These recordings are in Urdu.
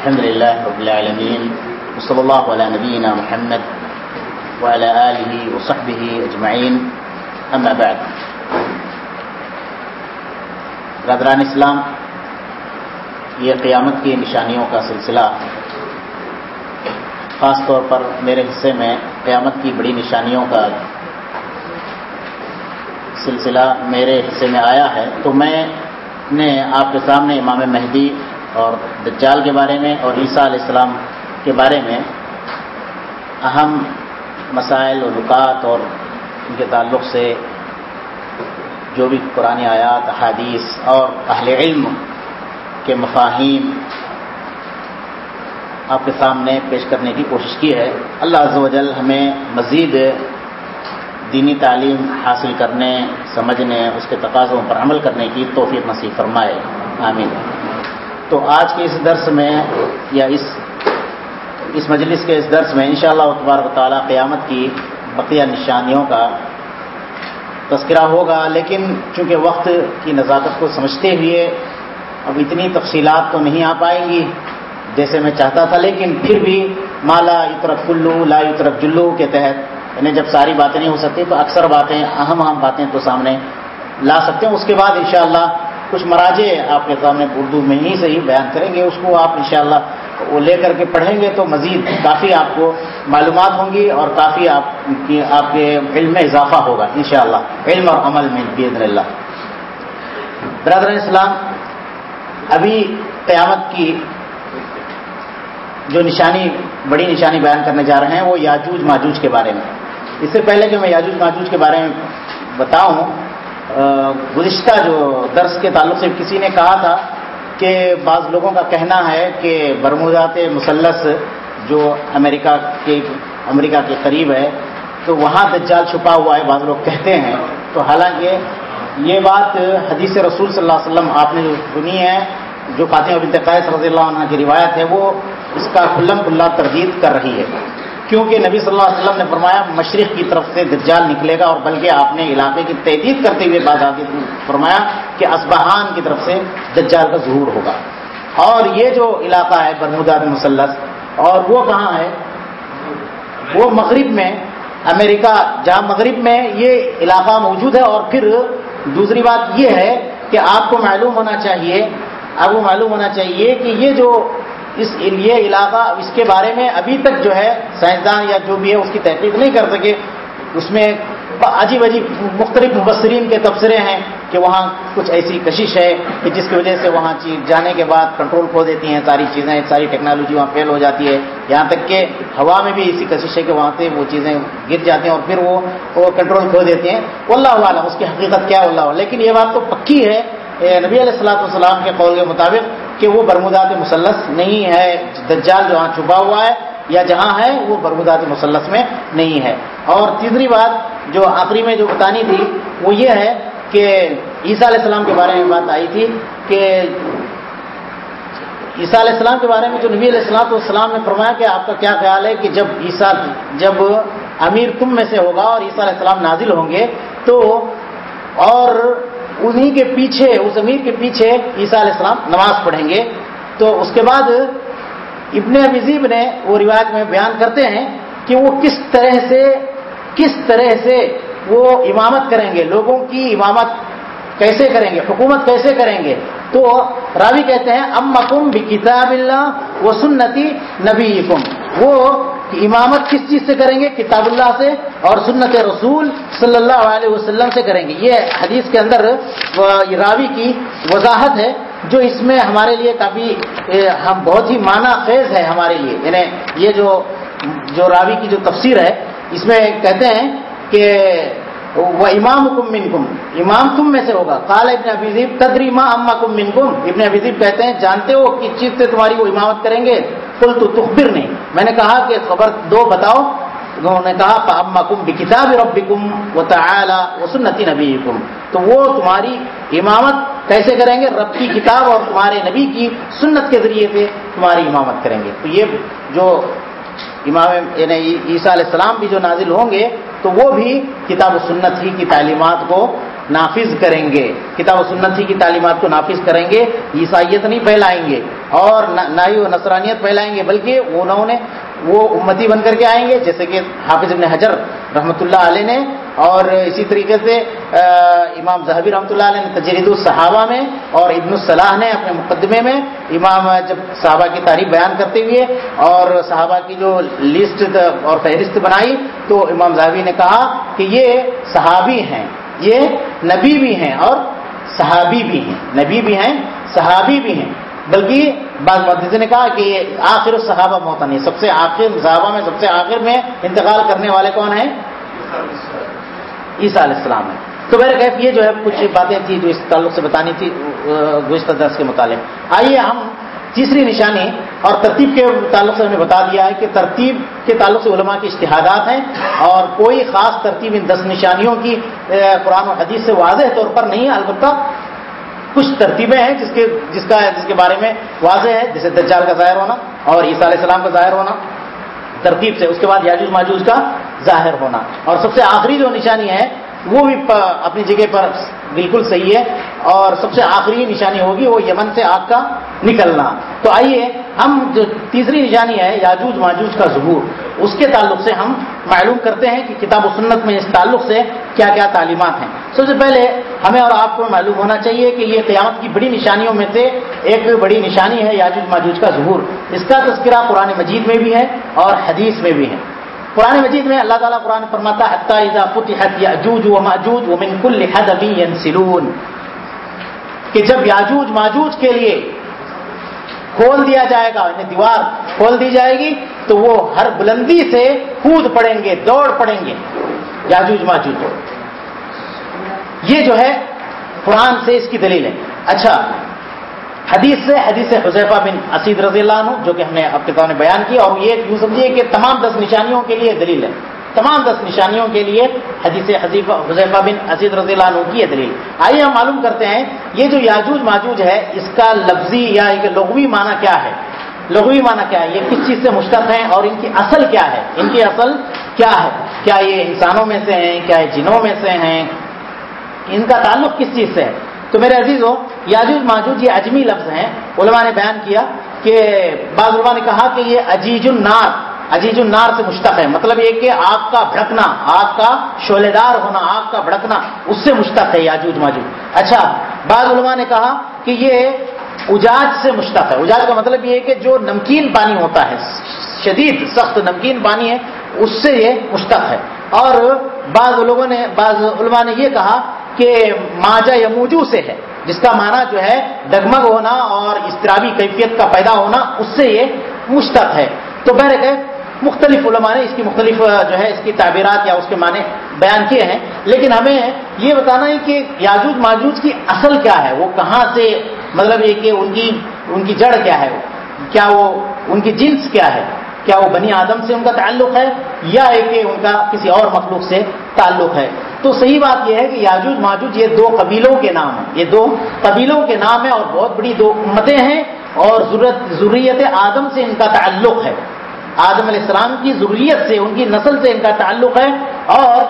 الحمد لله رب العالمين، وصلى الله على نبينا محمد وعلى آله وصحبه أجمعين، أما بعد. برادران اسلام، یہ قیامت کی نشانیوں کا سلسلہ، خاص طور پر میرے حصے میں قیامت کی بڑی نشانیوں کا سلسلہ میرے حصے میں آیا ہے، تو میں نے آپ کے سامنے امام مہدی اور دجال کے بارے میں اور عیسیٰ علیہ السلام کے بارے میں اہم مسائل و نکات اور ان کے تعلق سے جو بھی قرآن آیات حادیث اور اہل علم کے مفاہیم آپ کے سامنے پیش کرنے کی کوشش کی ہے۔ اللہ عز و جل ہمیں مزید دینی تعلیم حاصل کرنے، سمجھنے، اس کے تقاضوں پر عمل کرنے کی توفیق نصیب فرمائے۔ آمین۔ تو آج کے اس درس میں یا اس اس مجلس کے اس درس میں انشاءاللہ شاء اللہ تبارک تعالیٰ قیامت کی بقیہ نشانیوں کا تذکرہ ہوگا، لیکن چونکہ وقت کی نزاکت کو سمجھتے ہوئے اب اتنی تفصیلات تو نہیں آ پائیں گی جیسے میں چاہتا تھا، لیکن پھر بھی مالا یترف کلو، لا یترف جلو کے تحت یعنی جب ساری باتیں نہیں ہو سکتی تو اکثر باتیں، اہم اہم باتیں تو سامنے لا سکتے ہیں۔ اس کے بعد انشاءاللہ کچھ مراجے آپ کے سامنے اردو میں ہی صحیح بیان کریں گے، اس کو آپ انشاءاللہ وہ لے کر کے پڑھیں گے تو مزید کافی آپ کو معلومات ہوں گی اور کافی آپ کی، آپ کے علم میں اضافہ ہوگا انشاءاللہ، علم اور عمل میں بید اللہ۔ برادر اسلام، ابھی قیامت کی جو نشانی، بڑی نشانی بیان کرنے جا رہے ہیں، وہ یاجوج ماجوج کے بارے میں۔ اس سے پہلے کہ میں یاجوج ماجوج کے بارے میں بتاؤں گزشتہ جو درس کے تعلق سے کسی نے کہا تھا کہ بعض لوگوں کا کہنا ہے کہ برمودات مسلس جو امریکہ کے امریکہ کے قریب ہے، تو وہاں دجال چھپا ہوا ہے، بعض لوگ کہتے ہیں۔ تو حالانکہ یہ بات حدیث رسول صلی اللہ علیہ وسلم آپ نے جو سنی ہے، جو فاطمہ بنت قیس رضی اللہ عنہ کی روایت ہے، وہ اس کا کلم کلّہ تردید کر رہی ہے۔ کیونکہ نبی صلی اللہ علیہ وسلم نے فرمایا، مشرق کی طرف سے دجال نکلے گا اور بلکہ آپ نے علاقے کی تحدید کرتے ہوئے بات فرمایا کہ اسبہان کی طرف سے دجال کا ظہور ہوگا۔ اور یہ جو علاقہ ہے برموداد مسلس اور وہ کہاں ہے؟ وہ مغرب میں، امریکہ جہاں مغرب میں یہ علاقہ موجود ہے۔ اور پھر دوسری بات یہ ہے کہ آپ کو معلوم ہونا چاہیے، آپ کو معلوم ہونا چاہیے کہ یہ جو اس یہ علاقہ اس کے بارے میں ابھی تک جو ہے سائنسدان یا جو بھی ہے اس کی تحقیق نہیں کر سکے۔ اس میں عجیب عجیب مختلف مبصرین کے تبصرے ہیں کہ وہاں کچھ ایسی کشش ہے کہ جس کی وجہ سے وہاں جانے کے بعد کنٹرول کھو دیتی ہیں، ساری چیزیں، ساری ٹیکنالوجی وہاں فیل ہو جاتی ہے۔ یہاں تک کہ ہوا میں بھی ایسی کشش ہے کہ وہاں سے وہ چیزیں گر جاتی ہیں اور پھر وہ وہ کنٹرول کھو دیتی ہیں۔ اللہ عالم اس کی حقیقت کیا اللہ لیکن یہ بات تو پکی ہے۔ نبی علیہ السلاۃ والسلام کے قول کے مطابق کہ وہ برمودات مسلس نہیں ہے، دجال جہاں چھپا ہوا ہے یا جہاں ہے، وہ برمودات مسلس میں نہیں ہے۔ اور تیسری بات جو آخری میں جو بتانی تھی، وہ یہ ہے کہ عیسیٰ علیہ السلام کے بارے میں بات آئی تھی کہ عیسیٰ علیہ السلام کے بارے میں جو نبی علیہ السلام والسلام نے فرمایا کہ آپ کا کیا خیال ہے کہ جب عیسیٰ، جب امیر تم میں سے ہوگا اور عیسیٰ علیہ السلام نازل ہوں گے، تو انہی کے پیچھے اس امیر کے پیچھے عیسیٰ علیہ السلام نماز پڑھیں گے۔ تو اس کے بعد ابن ابیزیب نے وہ روایت میں بیان کرتے ہیں کہ وہ کس طرح سے، کس طرح سے وہ امامت کریں گے، لوگوں کی امامت کیسے کریں گے، حکومت کیسے کریں گے۔ تو راوی کہتے ہیں ام مکم بھی کتاب اللہ وہ سنتی نبی وہ امامت کس چیز سے کریں گے؟ کتاب اللہ سے اور سنت رسول صلی اللہ علیہ وسلم سے کریں گے۔ یہ حدیث کے اندر راوی کی وضاحت ہے، جو اس میں ہمارے لیے کافی ہم بہت ہی معنی خیز ہے ہمارے لیے۔ یعنی یہ جو جو راوی کی جو تفسیر ہے، اس میں کہتے ہیں کہ وہ امام حکم من کم امام تم میں سے ہوگا۔ کال ابن ابیزیب تدری ماں اما کم من کم ابن ابیزیب کہتے ہیں، جانتے ہو کس چیز سے تمہاری وہ امامت کریں گے؟ کل تو تخبر نہیں میں نے کہا کہ خبر دو بتاؤ. انہوں نے کہا اما کم بھی کتاب رب کم وہ تعلی وہ سنتی نبی کم تو وہ تمہاری امامت کیسے کریں گے؟ رب کی کتاب اور تمہارے نبی کی سنت کے ذریعے سے تمہاری امامت کریں گے. تو یہ جو امام یعنی عیسیٰ علیہ السلام بھی جو نازل ہوں گے، تو وہ بھی کتاب و سنت ہی کی تعلیمات کو نافذ کریں گے۔ کتاب و سنت ہی کی تعلیمات کو نافذ کریں گے۔ عیسائیت نہیں پھیلائیں گے اور نہ ہی وہ نصرانیت پھیلائیں گے، بلکہ انہوں نے وہ امتی بن کر کے آئیں گے، جیسے کہ حافظ ابن حجر رحمۃ اللہ علیہ نے۔ اور اسی طریقے سے امام زہبی رحمۃ اللہ علیہ نے تجرید الصحابہ میں اور ابن الصلاح نے اپنے مقدمے میں امام جب صحابہ کی تاریخ بیان کرتے ہوئے اور صحابہ کی جو لسٹ اور فہرست بنائی، تو امام زہبی نے کہا کہ یہ صحابی ہیں۔ یہ نبی بھی ہیں اور صحابی بھی ہیں۔ نبی بھی ہیں، صحابی بھی ہیں۔ بلکہ بعض محدث نے کہا کہ یہ آخر صحابہ محتن سب سے آخر صحابہ میں، سب سے آخر میں انتقال کرنے والے کون ہیں؟ عیسیٰ علیہ السلام ہے تو میرے کیف یہ جو ہے کچھ باتیں تھیں جو اس تعلق سے بتانی تھی، گزشتہ درس کے متعلق۔ آئیے ہم تیسری نشانی اور ترتیب کے تعلق سے ہمیں بتا دیا ہے کہ ترتیب کے تعلق سے علماء کے اشتہادات ہیں اور کوئی خاص ترتیب ان دس نشانیوں کی قرآن و حدیث سے واضح طور پر نہیں ہے، البتہ کچھ ترتیبیں ہیں جس کے، جس کا، جس کے بارے میں واضح ہے، جیسے دجال کا ظاہر ہونا اور عیسیٰ علیہ السلام کا ظاہر ہونا، ترتیب سے، اس کے بعد یاجوج ماجوج کا ظاہر ہونا۔ اور سب سے آخری جو نشانی ہے وہ بھی اپنی جگہ پر بالکل صحیح ہے اور سب سے آخری نشانی ہوگی وہ یمن سے آگ کا نکلنا۔ تو آئیے ہم جو تیسری نشانی ہے یاجوج ماجوج کا ظہور، اس کے تعلق سے ہم معلوم کرتے ہیں کہ کتاب و سنت میں اس تعلق سے کیا کیا تعلیمات ہیں۔ سب سے پہلے ہمیں اور آپ کو معلوم ہونا چاہیے کہ یہ قیامت کی بڑی نشانیوں میں سے ایک بڑی نشانی ہے یاجوج ماجوج کا ظہور۔ اس کا تذکرہ قرآن مجید میں بھی ہے اور حدیث میں بھی ہے۔ قرآن مجید میں اللہ تعالیٰ قرآن فرماتا کہ جب یاجوج ماجوج کے لیے کھول دیا جائے گا انہیں دیوار کھول دی جائے گی، تو وہ ہر بلندی سے کود پڑیں گے، دوڑ پڑیں گے۔ یاجوج ماجوج یہ جو ہے قرآن سے اس کی دلیل ہے۔ اچھا حدیث سے، حدیث حذیفہ بن اسید رضی اللہ عنہ، جو کہ ہم نے اب کتاب نے بیان کی اور یہ یوں سمجھیے کہ تمام دس نشانیوں کے لیے دلیل ہے۔ تمام دس نشانیوں کے لیے حدیث حذیفہ بن اسید رضی اللہ عنہ کی دلیل۔ آئیے ہم معلوم کرتے ہیں، یہ جو یاجوج ماجوج ہے، اس کا لفظی یا ایک لغوی معنی کیا ہے؟ لغوی معنی کیا ہے؟ یہ کس چیز سے مشتق ہیں اور ان کی اصل کیا ہے؟ ان کی اصل کیا ہے؟ کیا یہ انسانوں میں سے ہیں؟ کیا یہ جنوں میں سے ہیں؟ ان کا تعلق کس چیز سے ہے؟ تو میرے عزیز ہو یاجوج ماجوج یہ اجمی لفظ ہیں۔ علماء نے بیان کیا کہ بعض علماء نے کہا کہ یہ عجیج النار عجیج النار سے مشتق ہے۔ مطلب یہ کہ آگ کا بھڑکنا، آگ کا شعلے دار ہونا، آگ کا بھڑکنا، اس سے مشتق ہے یاجوج ماجوج۔ اچھا بعض علماء نے کہا کہ یہ اجاج سے مشتق ہے۔ اجاج کا مطلب یہ ہے کہ جو نمکین پانی ہوتا ہے، شدید، سخت نمکین پانی ہے، اس سے یہ مشتق ہے۔ اور بعض لوگوں نے، بعض علماء نے یہ کہا کہ ماجا یموجو سے ہے۔ جس کا معنی جو ہے دگمگ ہونا اور استرابی کیفیت کا پیدا ہونا، اس سے یہ مشتق ہے۔ تو بہر مختلف علماء نے اس کی مختلف جو ہے، اس کی تعبیرات یا اس کے معنی بیان کیے ہیں۔ لیکن ہمیں یہ بتانا ہے کہ یاجوج ماجوج کی اصل کیا ہے؟ وہ کہاں سے مطلب یہ کہ ان کی ان کی جڑ کیا ہے؟ کیا وہ، ان کی جنس کیا ہے؟ کیا وہ بنی آدم سے ان کا تعلق ہے یا کہ ان کا کسی اور مخلوق سے تعلق ہے؟ تو صحیح بات یہ ہے کہ یاجوج ماجوج یہ دو قبیلوں کے نام ہیں۔ یہ دو قبیلوں کے نام ہیں اور بہت بڑی دو امتیں ہیں اور ضرورت ضروریت آدم سے ان کا تعلق ہے۔ آدم علیہ السلام کی ضروریت سے، ان کی نسل سے ان کا تعلق ہے اور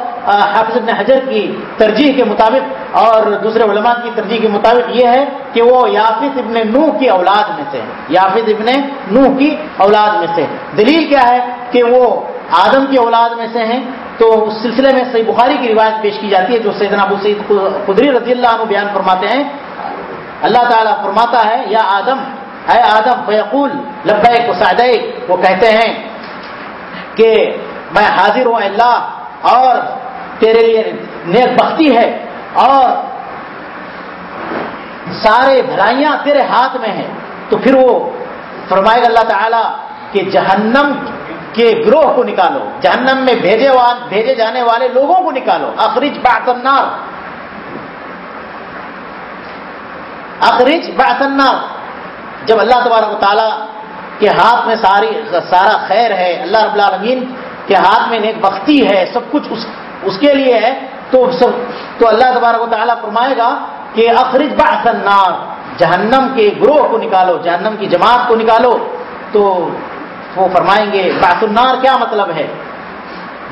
حافظ ابن حجر کی ترجیح کے مطابق، اور دوسرے علماء کی ترجیح کے مطابق یہ ہے کہ وہ یافت ابن نو کی اولاد میں سے ہے یافت ابن نو کی اولاد میں سے دلیل کیا ہے کہ وہ آدم کی اولاد میں سے ہیں۔ تو اس سلسلے میں صحیح بخاری کی روایت پیش کی جاتی ہے، جو سیدنا ابو سعید قدری رضی اللہ عنہ بیان فرماتے ہیں۔ اللہ تعالیٰ فرماتا ہے، یا آدم اے آدم بیقول لبیک و وہ کہتے ہیں کہ میں حاضر ہوں اللہ اور تیرے لیے نیک بختی ہے اور سارے بھلائیاں تیرے ہاتھ میں ہیں۔ تو پھر وہ فرمائے گا اللہ تعالیٰ کہ جہنم کے گروہ کو نکالو، جہنم میں بھیجے بھیجے جانے والے لوگوں کو نکالو۔ اخرج النار۔ اخرج النار۔ جب اللہ تبارک و تعالیٰ کے ہاتھ میں ساری سارا خیر ہے، اللہ رب العالمین کے ہاتھ میں نیک بختی ہے، سب کچھ اس اس کے لیے ہے، تو سب تو اللہ تبارک و تعالیٰ فرمائے گا کہ اخرج بعث النار، جہنم کے گروہ کو نکالو، جہنم کی جماعت کو نکالو۔ تو وہ فرمائیں گے، بعث النار کیا مطلب ہے؟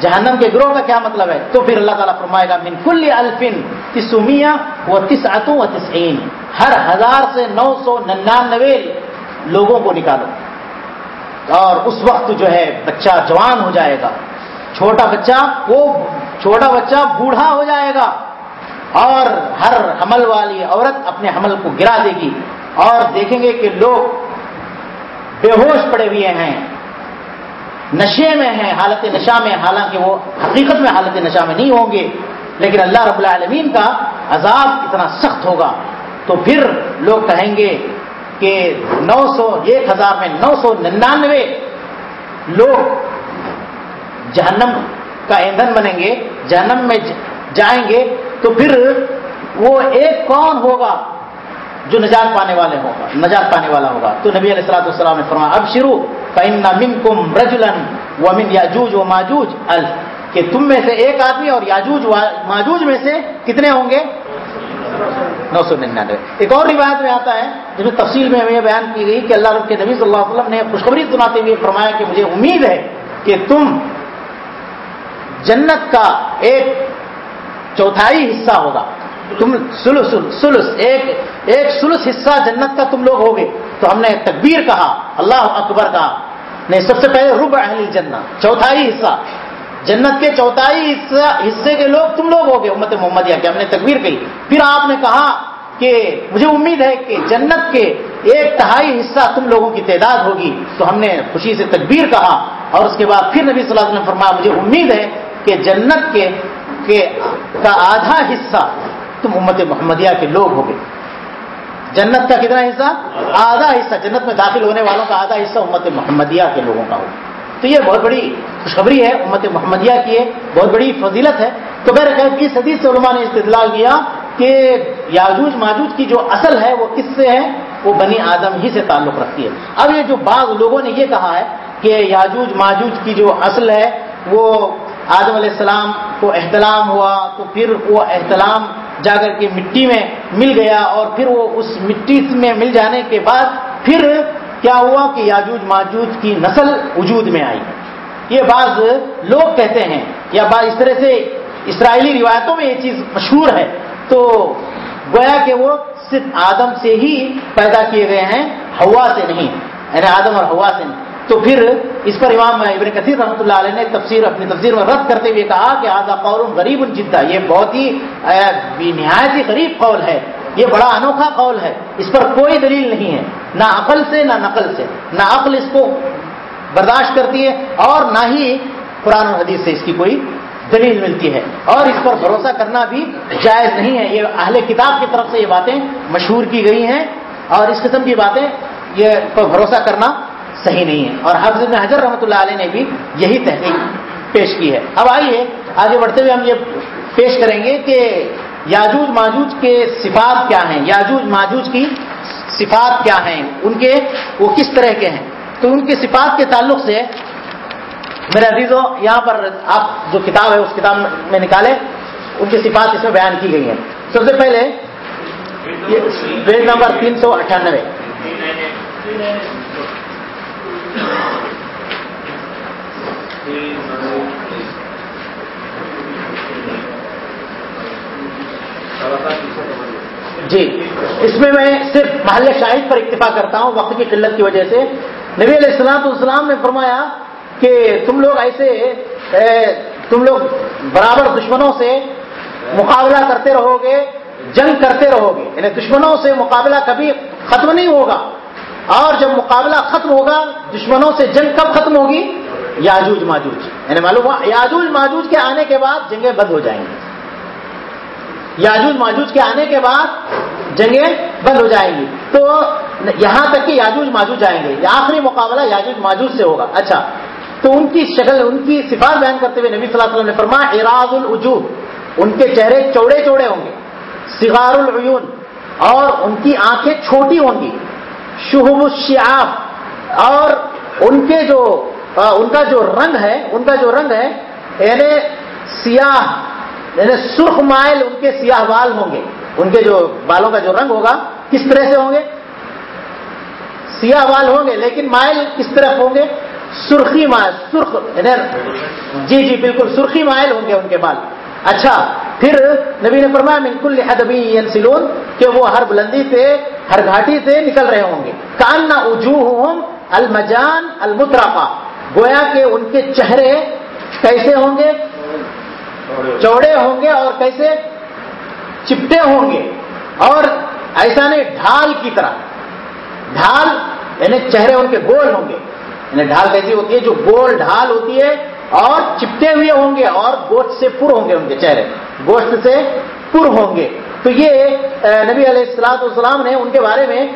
جہنم کے گروہ کا کیا مطلب ہے؟ تو پھر اللہ تعالیٰ فرمائے گا، من کل الفن تسمیہ و تس و تسعین۔ ہر ہزار سے نو سو ننانوے لوگوں کو نکالو۔ اور اس وقت جو ہے بچہ جوان ہو جائے گا۔ چھوٹا بچہ، وہ چھوٹا بچہ بوڑھا ہو جائے گا۔ اور ہر حمل والی عورت اپنے حمل کو گرا دے گی۔ اور دیکھیں گے کہ لوگ بے ہوش پڑے ہوئے ہیں۔ نشے میں ہیں، حالت نشا میں، حالانکہ وہ حقیقت میں حالت نشا میں نہیں ہوں گے۔ لیکن اللہ رب العالمین کا عذاب اتنا سخت ہوگا۔ تو پھر لوگ کہیں گے کہ نو سو، ایک ہزار میں نو سو ننانوے لوگ جہنم کا ایندھن بنیں گے، جہنم میں جائیں گے۔ تو پھر وہ ایک کون ہوگا؟ جو نجات پانے والے ہوگا نجات پانے والا ہوگا۔ تو نبی علیہ السلاۃ السلام نے فرمایا، اب شروع من کم رجلن ومن یاجوج و ماجوج الف کہ تم میں سے ایک آدمی اور یاجوج ماجوج میں سے کتنے ہوں گے؟ نو سو ننانوے۔ ایک اور روایت میں آتا ہے، جس میں تفصیل میں ہمیں بیان کی گئی کہ اللہ رب کے نبی صلی اللہ علیہ وسلم نے خوشخبری سناتے ہوئے فرمایا کہ مجھے امید ہے کہ تم جنت کا ایک چوتھائی حصہ ہوگا۔ تم سلس سلس، ایک ایک سلس حصہ جنت کا تم لوگ ہوگے۔ تو ہم نے تکبیر کہا، اللہ اکبر کہا۔ نہیں، سب سے پہلے رب اہل جنت چوتھائی حصہ۔ جنت کے چوتھائی حصے کے لوگ تم لوگ ہوگے، امت محمدیہ کے۔ ہم نے تکبیر کہی۔ پھر آپ نے کہا کہ مجھے امید ہے کہ جنت کے ایک تہائی حصہ تم لوگوں کی تعداد ہوگی۔ تو ہم نے خوشی سے تکبیر کہا۔ اور اس کے بعد پھر نبی صلی اللہ علیہ وسلم فرمایا، مجھے امید ہے کہ جنت کے کا آدھا حصہ تم امت محمدیہ کے لوگ ہو گئے جنت کا کتنا حصہ؟ آدھا حصہ۔ جنت میں داخل ہونے والوں کا آدھا حصہ امت محمدیہ کے لوگوں کا ہوگا۔ تو یہ بہت بڑی خوشخبری ہے، امت محمدیہ کی ہے بہت بڑی فضیلت ہے۔ تو میرے خیال کی صدی سے علماء نے استدلال کیا کہ یاجوج ماجوج کی جو اصل ہے، وہ کس سے ہے؟ وہ بنی آدم ہی سے تعلق رکھتی ہے۔ اب یہ جو بعض لوگوں نے یہ کہا ہے کہ یاجوج ماجوج کی جو اصل ہے، وہ آدم علیہ السلام کو احتلام ہوا، تو پھر وہ احتلام جا کر کے مٹی میں مل گیا اور پھر وہ اس مٹی میں مل جانے کے بعد پھر کیا ہوا کہ یاجوج ماجوج کی نسل وجود میں آئی۔ یہ بعض لوگ کہتے ہیں یا بعض اس طرح سے اسرائیلی روایتوں میں یہ چیز مشہور ہے۔ تو گویا کہ وہ صرف آدم سے ہی پیدا کیے گئے ہیں ہوا سے نہیں۔ یعنی آدم اور ہوا سے نہیں۔ تو پھر اس پر امام ابن کثیر رحمۃ اللہ علیہ نے تفسیر اپنی تفسیر میں رد کرتے ہوئے کہا کہ آزا قول غریب الجدہ یہ بہت ہی نہایت ہی غریب قول ہے، یہ بڑا انوکھا قول ہے، اس پر کوئی دلیل نہیں ہے، نہ عقل سے، نہ نقل سے، نہ عقل اس کو برداشت کرتی ہے اور نہ ہی قرآن و حدیث سے اس کی کوئی دلیل ملتی ہے، اور اس پر بھروسہ کرنا بھی جائز نہیں ہے۔ یہ اہل کتاب کی طرف سے یہ باتیں مشہور کی گئی ہیں اور اس قسم کی باتیں یہ پر بھروسہ کرنا صحیح نہیں ہے۔ اور حافظ ابن حضر رحمۃ اللہ علیہ نے بھی یہی تحقیق پیش کی ہے۔ اب آئیے، آگے بڑھتے ہوئے ہم یہ پیش کریں گے کہ یاجوج ماجوج کے صفات کیا ہیں؟ یاجوج ماجوج کی صفات کیا ہیں؟ ان کے، وہ کس طرح کے ہیں؟ تو ان کے صفات کے تعلق سے میرے عزیزوں یہاں پر آپ جو کتاب ہے، اس کتاب میں نکالے ان کی صفات اس میں بیان کی گئی ہیں۔ سب سے پہلے پیج نمبر تین سو اٹھانوے۔ جی اس میں میں صرف محل شاہد پر اکتفا کرتا ہوں، وقت کی قلت کی وجہ سے۔ نبی علیہ السلام السلام نے فرمایا کہ تم لوگ ایسے تم لوگ برابر دشمنوں سے مقابلہ کرتے رہو گے، جنگ کرتے رہو گے۔ یعنی دشمنوں سے مقابلہ کبھی ختم نہیں ہوگا۔ اور جب مقابلہ ختم ہوگا، دشمنوں سے جنگ کب ختم ہوگی؟ یاجوج ماجوج۔ یعنی معلوم ہوا، یاجوج ماجوج کے آنے کے بعد جنگیں بند ہو جائیں گی۔ یاجوج ماجوج کے آنے کے بعد جنگیں بند ہو جائیں گی۔ تو یہاں تک کہ یاجوج ماجوج آئیں گے۔ آخری مقابلہ یاجوج ماجوج سے ہوگا۔ اچھا تو ان کی شکل، ان کی سفار بیان کرتے ہوئے نبی صلی اللہ علیہ وسلم نے فرمایا اراض الوجوب ان کے چہرے چوڑے چوڑے ہوں گے۔ سگار العیون۔ اور ان کی آنکھیں چھوٹی ہوں گی۔ شہب الشعاف۔ اور ان کے جو ان کا جو رنگ ہے، ان کا جو رنگ ہے یعنی سیاہ یعنی سرخ مائل ان کے سیاہ بال ہوں گے۔ ان کے جو بالوں کا جو رنگ ہوگا، کس طرح سے ہوں گے؟ سیاہ بال ہوں گے، لیکن مائل کس طرف ہوں گے؟ سرخی مائل، سرخ یعنی جی جی بالکل سرخی مائل ہوں گے ان کے بال۔ اچھا پھر نبی نے فرمایا بالکل ادبی سلون کہ وہ ہر بلندی سے، ہر گھاٹی سے نکل رہے ہوں گے۔ کان نہ المجان المترافا گویا کہ ان کے چہرے کیسے ہوں گے؟ چوڑے ہوں گے اور کیسے؟ چپٹے ہوں گے۔ اور ایسا نہیں، ڈھال کی طرح۔ ڈھال یعنی چہرے ان کے گول ہوں گے۔ یعنی ڈھال کیسی ہوتی ہے؟ جو گول ڈھال ہوتی ہے اور چپٹے ہوئے ہوں گے اور گوشت سے پر ہوں گے ان کے چہرے۔ گوشت سے پر ہوں گے۔ تو یہ نبی علیہ السلاط والسلام نے ان کے بارے میں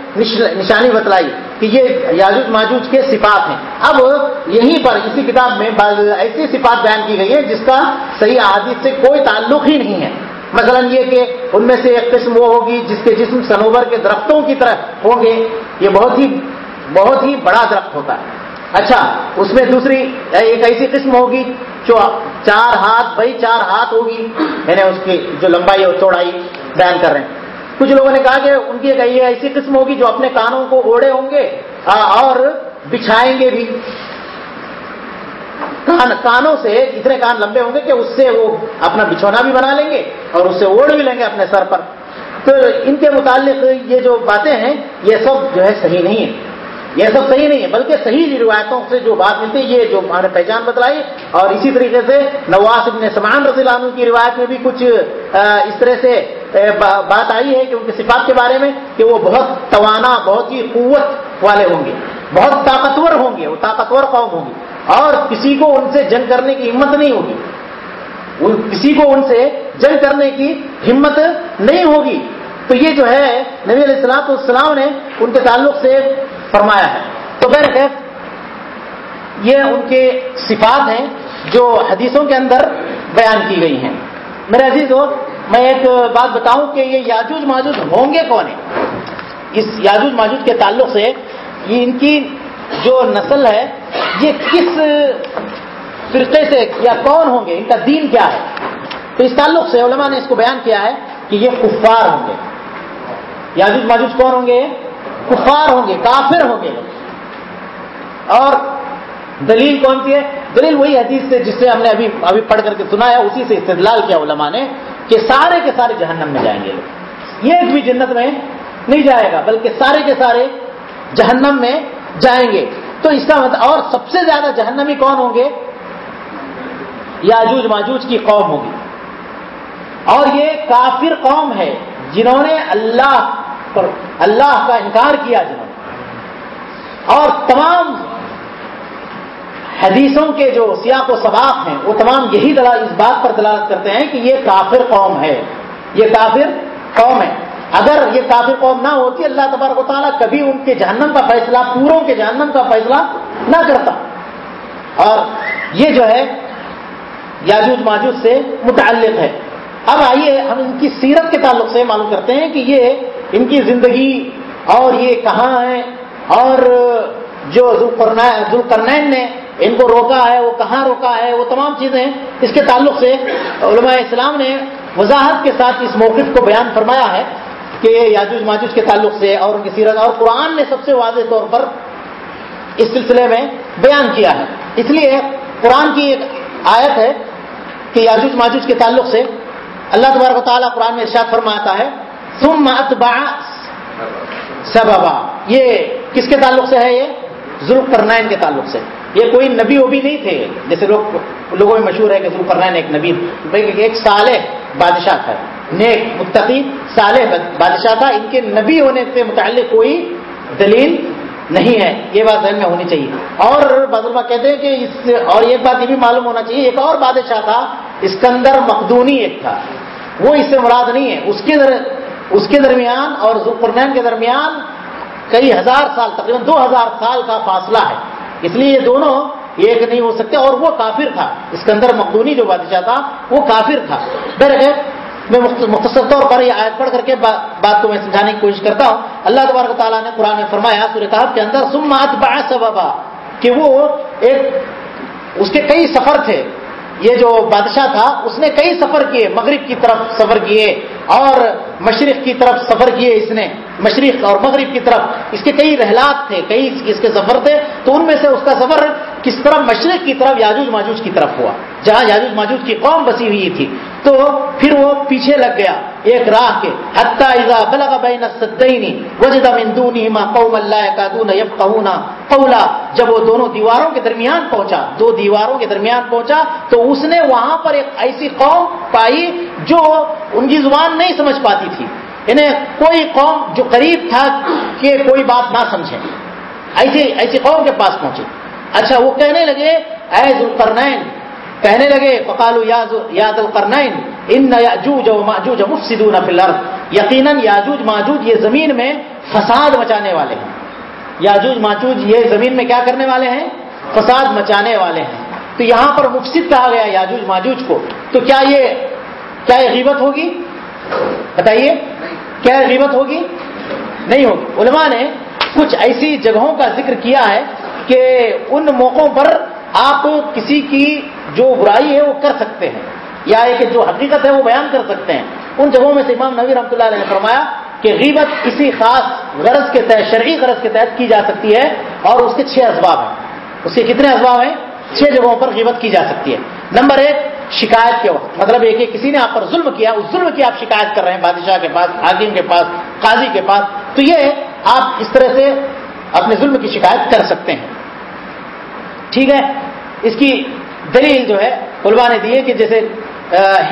نشانی بتلائی کہ یہ یاجوج ماجوج کے صفات ہیں۔ اب یہیں پر اسی کتاب میں ایسی صفات بیان کی گئی ہے جس کا صحیح عادت سے کوئی تعلق ہی نہیں ہے۔ مثلا یہ کہ ان میں سے ایک قسم وہ ہوگی جس کے جسم سنوبر کے درختوں کی طرح ہوں گے۔ یہ بہت ہی بہت ہی بڑا درخت ہوتا ہے۔ اچھا اس میں دوسری ایک ایسی قسم ہوگی جو چار ہاتھ، بھائی چار ہاتھ ہوگی۔ یعنی اس کی جو لمبائی اور چوڑائی بیان کر رہے ہیں۔ کچھ لوگوں نے کہا کہ ان کی ایک ایسی قسم ہوگی جو اپنے کانوں کو اوڑے ہوں گے اور بچھائیں گے بھی۔ کان، کانوں سے اتنے کان لمبے ہوں گے کہ اس سے وہ اپنا بچھونا بھی بنا لیں گے اور اس سے اوڑھ بھی لیں گے اپنے سر پر۔ تو ان کے متعلق یہ جو باتیں ہیں، یہ سب جو ہے صحیح نہیں ہے یہ سب صحیح نہیں ہے، بلکہ صحیح روایتوں سے جو بات ملتی ہے، یہ جو ہمارے پہچان بتلائی، اور اسی طریقے سے نواز ابن سمان رضی اللہ عنہ کی روایت میں بھی کچھ اس طرح سے بات آئی ہے کہ ان کی صفات کے بارے میں کہ وہ بہت توانا، بہت ہی قوت والے ہوں گے، بہت طاقتور ہوں گے، وہ طاقتور قوم ہوں گی، اور کسی کو ان سے جنگ کرنے کی ہمت نہیں ہوگی کسی کو ان سے جنگ کرنے کی ہمت نہیں ہوگی۔ تو یہ جو ہے، نبی علیہ السلاط السلام نے ان کے تعلق سے فرمایا ہے۔ تو خیر یہ ان کے صفات ہیں جو حدیثوں کے اندر بیان کی گئی ہیں۔ میرے عزیز ہو میں ایک بات بتاؤں کہ یہ یاجوج ماجوج ہوں گے کون ہیں؟ اس یاجوج ماجوج کے تعلق سے یہ ان کی جو نسل ہے، یہ کس فرقے سے یا کون ہوں گے؟ ان کا دین کیا ہے؟ تو اس تعلق سے علماء نے اس کو بیان کیا ہے کہ یہ کفار ہوں گے۔ یاجوج ماجوج کون ہوں گے؟ کفار ہوں گے، کافر ہوں گے۔ اور دلیل کون سی ہے؟ دلیل وہی حدیث سے جس سے ہم نے ابھی ابھی پڑھ کر کے سنا ہے، اسی سے استدلال کیا علماء نے کہ سارے کے سارے جہنم میں جائیں گے لوگ۔ یہ ایک بھی جنت میں نہیں جائے گا، بلکہ سارے کے سارے جہنم میں جائیں گے۔ تو اس کا مطلب اور سب سے زیادہ جہنمی کون ہوں گے؟ یاجوج ماجوج کی قوم ہوگی۔ اور یہ کافر قوم ہے جنہوں نے اللہ پر اللہ کا انکار کیا جنہوں نے اور تمام حدیثوں کے جو سیاق و سباق ہیں، وہ تمام یہی دلال اس بات پر دلالت کرتے ہیں کہ یہ کافر قوم ہے۔ یہ کافر قوم ہے۔ اگر یہ کافر قوم نہ ہوتی، اللہ تبارک و تعالیٰ کبھی ان کے جہنم کا فیصلہ، پوروں کے جہنم کا فیصلہ نہ کرتا۔ اور یہ جو ہے، یاجوج ماجوج سے متعلق ہے۔ اب آئیے، ہم ان کی سیرت کے تعلق سے معلوم کرتے ہیں کہ یہ ان کی زندگی اور یہ کہاں ہے اور جو ذوالقرنین نے ان کو روکا ہے، وہ کہاں روکا ہے؟ وہ تمام چیزیں اس کے تعلق سے علماء اسلام نے وضاحت کے ساتھ اس موقف کو بیان فرمایا ہے کہ یاجوج ماجوج کے تعلق سے اور ان کی سیرت اور قرآن نے سب سے واضح طور پر اس سلسلے میں بیان کیا ہے۔ اس لیے قرآن کی ایک آیت ہے کہ یاجوج ماجوج کے تعلق سے اللہ تبارک و تعالیٰ قرآن میں ارشاد فرماتا ہے ثم اتبع سببا. یہ کس کے تعلق سے ہے یہ؟ ظلم کرنائن کے تعلق سے. یہ کوئی نبی وہ بھی نہیں تھے. جیسے لوگ لوگوں میں مشہور ہے کہ ظلم کرنائن ایک نبی ایک صالح بادشاہ تھا. نیک، متقی، صالح بادشاہ تھا. ان کے نبی ہونے سے متعلق کوئی دلیل نہیں ہے. یہ بات ذہن میں ہونی چاہیے. اور بدلبا کہتے ہیں کہ اس اور ایک بات یہ بھی معلوم ہونا چاہیے. ایک اور بادشاہ تھا، اسکندر مقدونی ایک تھا. وہ اس سے مراد نہیں ہے. اس کے در اس کے درمیان اور ذوالقرنین کے درمیان کئی ہزار سال، تقریباً دو ہزار سال کا فاصلہ ہے۔ اس لیے یہ دونوں ایک نہیں ہو سکتے اور وہ کافر تھا۔ اسکندر مقدونی جو بادشاہ تھا، وہ کافر تھا۔ میں مختصر طور پر یہ آیت پڑھ کر کے بات کو میں سمجھانے کی کوشش کرتا ہوں۔ اللہ تبارک تعالیٰ نے قرآن میں فرمایا سورہ صورت کے اندر سمات سببا، کہ وہ ایک، اس کے کئی سفر تھے۔ یہ جو بادشاہ تھا، اس نے کئی سفر کیے، مغرب کی طرف سفر کیے اور مشرق کی طرف سفر کیے، اس نے مشرق اور مغرب کی طرف۔ اس کے کئی رحلات تھے، کئی اس کے سفر تھے، تو ان میں سے اس کا سفر کس طرح مشرق کی طرف یاجوج ماجوج کی طرف ہوا، جہاں یاجوج ماجوج کی قوم بسی ہوئی تھی۔ تو پھر وہ پیچھے لگ گیا ایک راہ کے۔ حتی اذا بلغ بین السدین وجد من دونہما قوم لا قولا۔ جب وہ دونوں دیواروں کے درمیان پہنچا، دو دیواروں کے درمیان پہنچا، تو اس نے وہاں پر ایک ایسی قوم پائی جو ان کی زبان نہیں سمجھ پاتی تھی۔ انہیں کوئی قوم جو قریب تھا کہ کوئی بات نہ سمجھے۔ ایسی ایسی قوم کے پاس پہنچے۔ اچھا وہ کہنے لگے، اے ذوالقرنین، کہنے لگے فقالو یا ذوالقرنین، ان یاجوج و ماجوج مفسدون فی الارض، یقینا یاجوج ماجوج یہ زمین میں فساد مچانے والے ہیں۔ یاجوج ماجوج یہ زمین میں کیا کرنے والے ہیں؟ فساد مچانے والے ہیں۔ تو یہاں پر مفسد کہا گیا یاجوج ماجوج کو۔ تو کیا یہ کیا یہ غیبت ہوگی؟ بتائیے، کیا غیبت ہوگی؟ نہیں ہوگی۔ علماء نے کچھ ایسی جگہوں کا ذکر کیا ہے کہ ان موقعوں پر آپ کسی کی جو برائی ہے وہ کر سکتے ہیں یا کہ جو حقیقت ہے وہ بیان کر سکتے ہیں۔ ان جگہوں میں سے امام نبی رحمۃ اللہ علیہ نے فرمایا کہ غیبت کسی خاص غرض کے تحت، شرعی غرض کے تحت کی جا سکتی ہے اور اس کے چھ اسباب ہیں۔ اس کے کتنے اسباب ہیں؟ چھ جگہوں پر غیبت کی جا سکتی ہے۔ نمبر ایک، شکایت کے وقت۔ مطلب ایک کسی نے آپ پر ظلم کیا، اس ظلم کی آپ شکایت کر رہے ہیں، بادشاہ کے پاس، حاکم کے پاس، قاضی کے پاس۔ تو یہ آپ اس طرح سے اپنے ظلم کی شکایت کر سکتے ہیں۔ ٹھیک ہے؟ اس کی دلیل جو ہے، علماء نے دی ہے کہ جیسے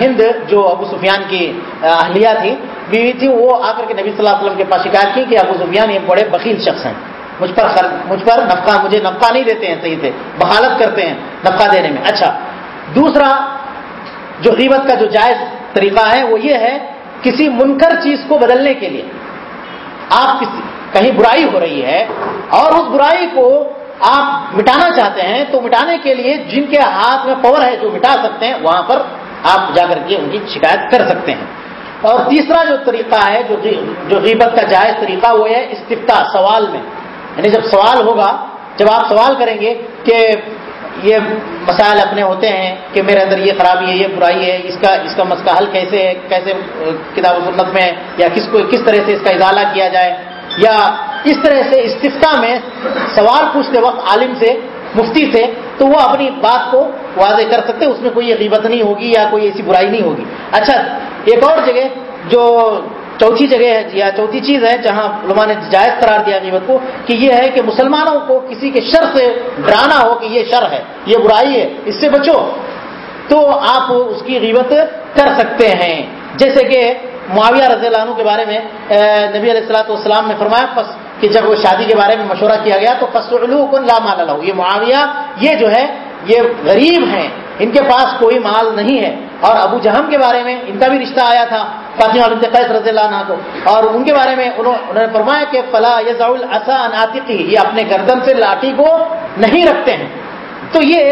ہند جو ابو سفیان کی اہلیہ تھی، بیوی تھی، وہ آ کر کے نبی صلی اللہ علیہ وسلم کے پاس شکایت کی کہ ابو سفیان یہ بڑے بخیل شخص ہیں۔ مجھ پر مجھ پر نفقہ، مجھے نفقہ نہیں دیتے ہیں، صحیح سے بحالت کرتے ہیں نفقہ دینے میں۔ اچھا دوسرا جو غیبت کا جو جائز طریقہ ہے، وہ یہ ہے کسی منکر چیز کو بدلنے کے لیے۔ آپ کسی کہیں برائی ہو رہی ہے اور اس برائی کو آپ مٹانا چاہتے ہیں، تو مٹانے کے لیے جن کے ہاتھ میں پور ہے جو مٹا سکتے ہیں، وہاں پر آپ جا کر کے ان کی شکایت کر سکتے ہیں۔ اور تیسرا جو طریقہ ہے، جو جو غیبت کا جائز طریقہ وہ ہے استفتا سوال میں۔ یعنی جب سوال ہوگا، جب آپ سوال کریں گے کہ یہ مسائل اپنے ہوتے ہیں کہ میرے اندر یہ خرابی ہے، یہ برائی ہے، اس کا اس کا مسئلہ حل کیسے ہے، کیسے کتاب و سنت میں یا کس کو، کس طرح سے اس کا اضالہ کیا جائے یا اس طرح سے استفتا میں سوال پوچھتے وقت عالم سے، مفتی سے، تو وہ اپنی بات کو واضح کر سکتے، اس میں کوئی غیبت نہیں ہوگی یا کوئی ایسی برائی نہیں ہوگی۔ اچھا ایک اور جگہ جو چوتھی جگہ ہے، یا چوتھی چیز ہے، جہاں علماء نے جائز قرار دیا غیبت کو، کہ یہ ہے کہ مسلمانوں کو کسی کے شر سے ڈرانا ہو کہ یہ شر ہے، یہ برائی ہے، اس سے بچو۔ تو آپ اس کی غیبت کر سکتے ہیں۔ جیسے کہ معاویہ رضی اللہ عنہ کے بارے میں نبی علیہ السلاۃ والسلام نے فرمایا پس کہ جب وہ شادی کے بارے میں مشورہ کیا گیا تو فصلو کن لا یہ معاویہ یہ جو ہے یہ غریب ہیں ان کے پاس کوئی مال نہیں ہے۔ اور ابو جہم کے بارے میں ان کا بھی رشتہ آیا تھا فاطمہ بنت قیس رضی اللہ عنہ کو۔ اور ان کے بارے میں انہوں, نے فرمایا کہ فلا یزع الاسا اناتقی یہ اپنے گردن سے لاٹھی کو نہیں رکھتے ہیں۔ تو یہ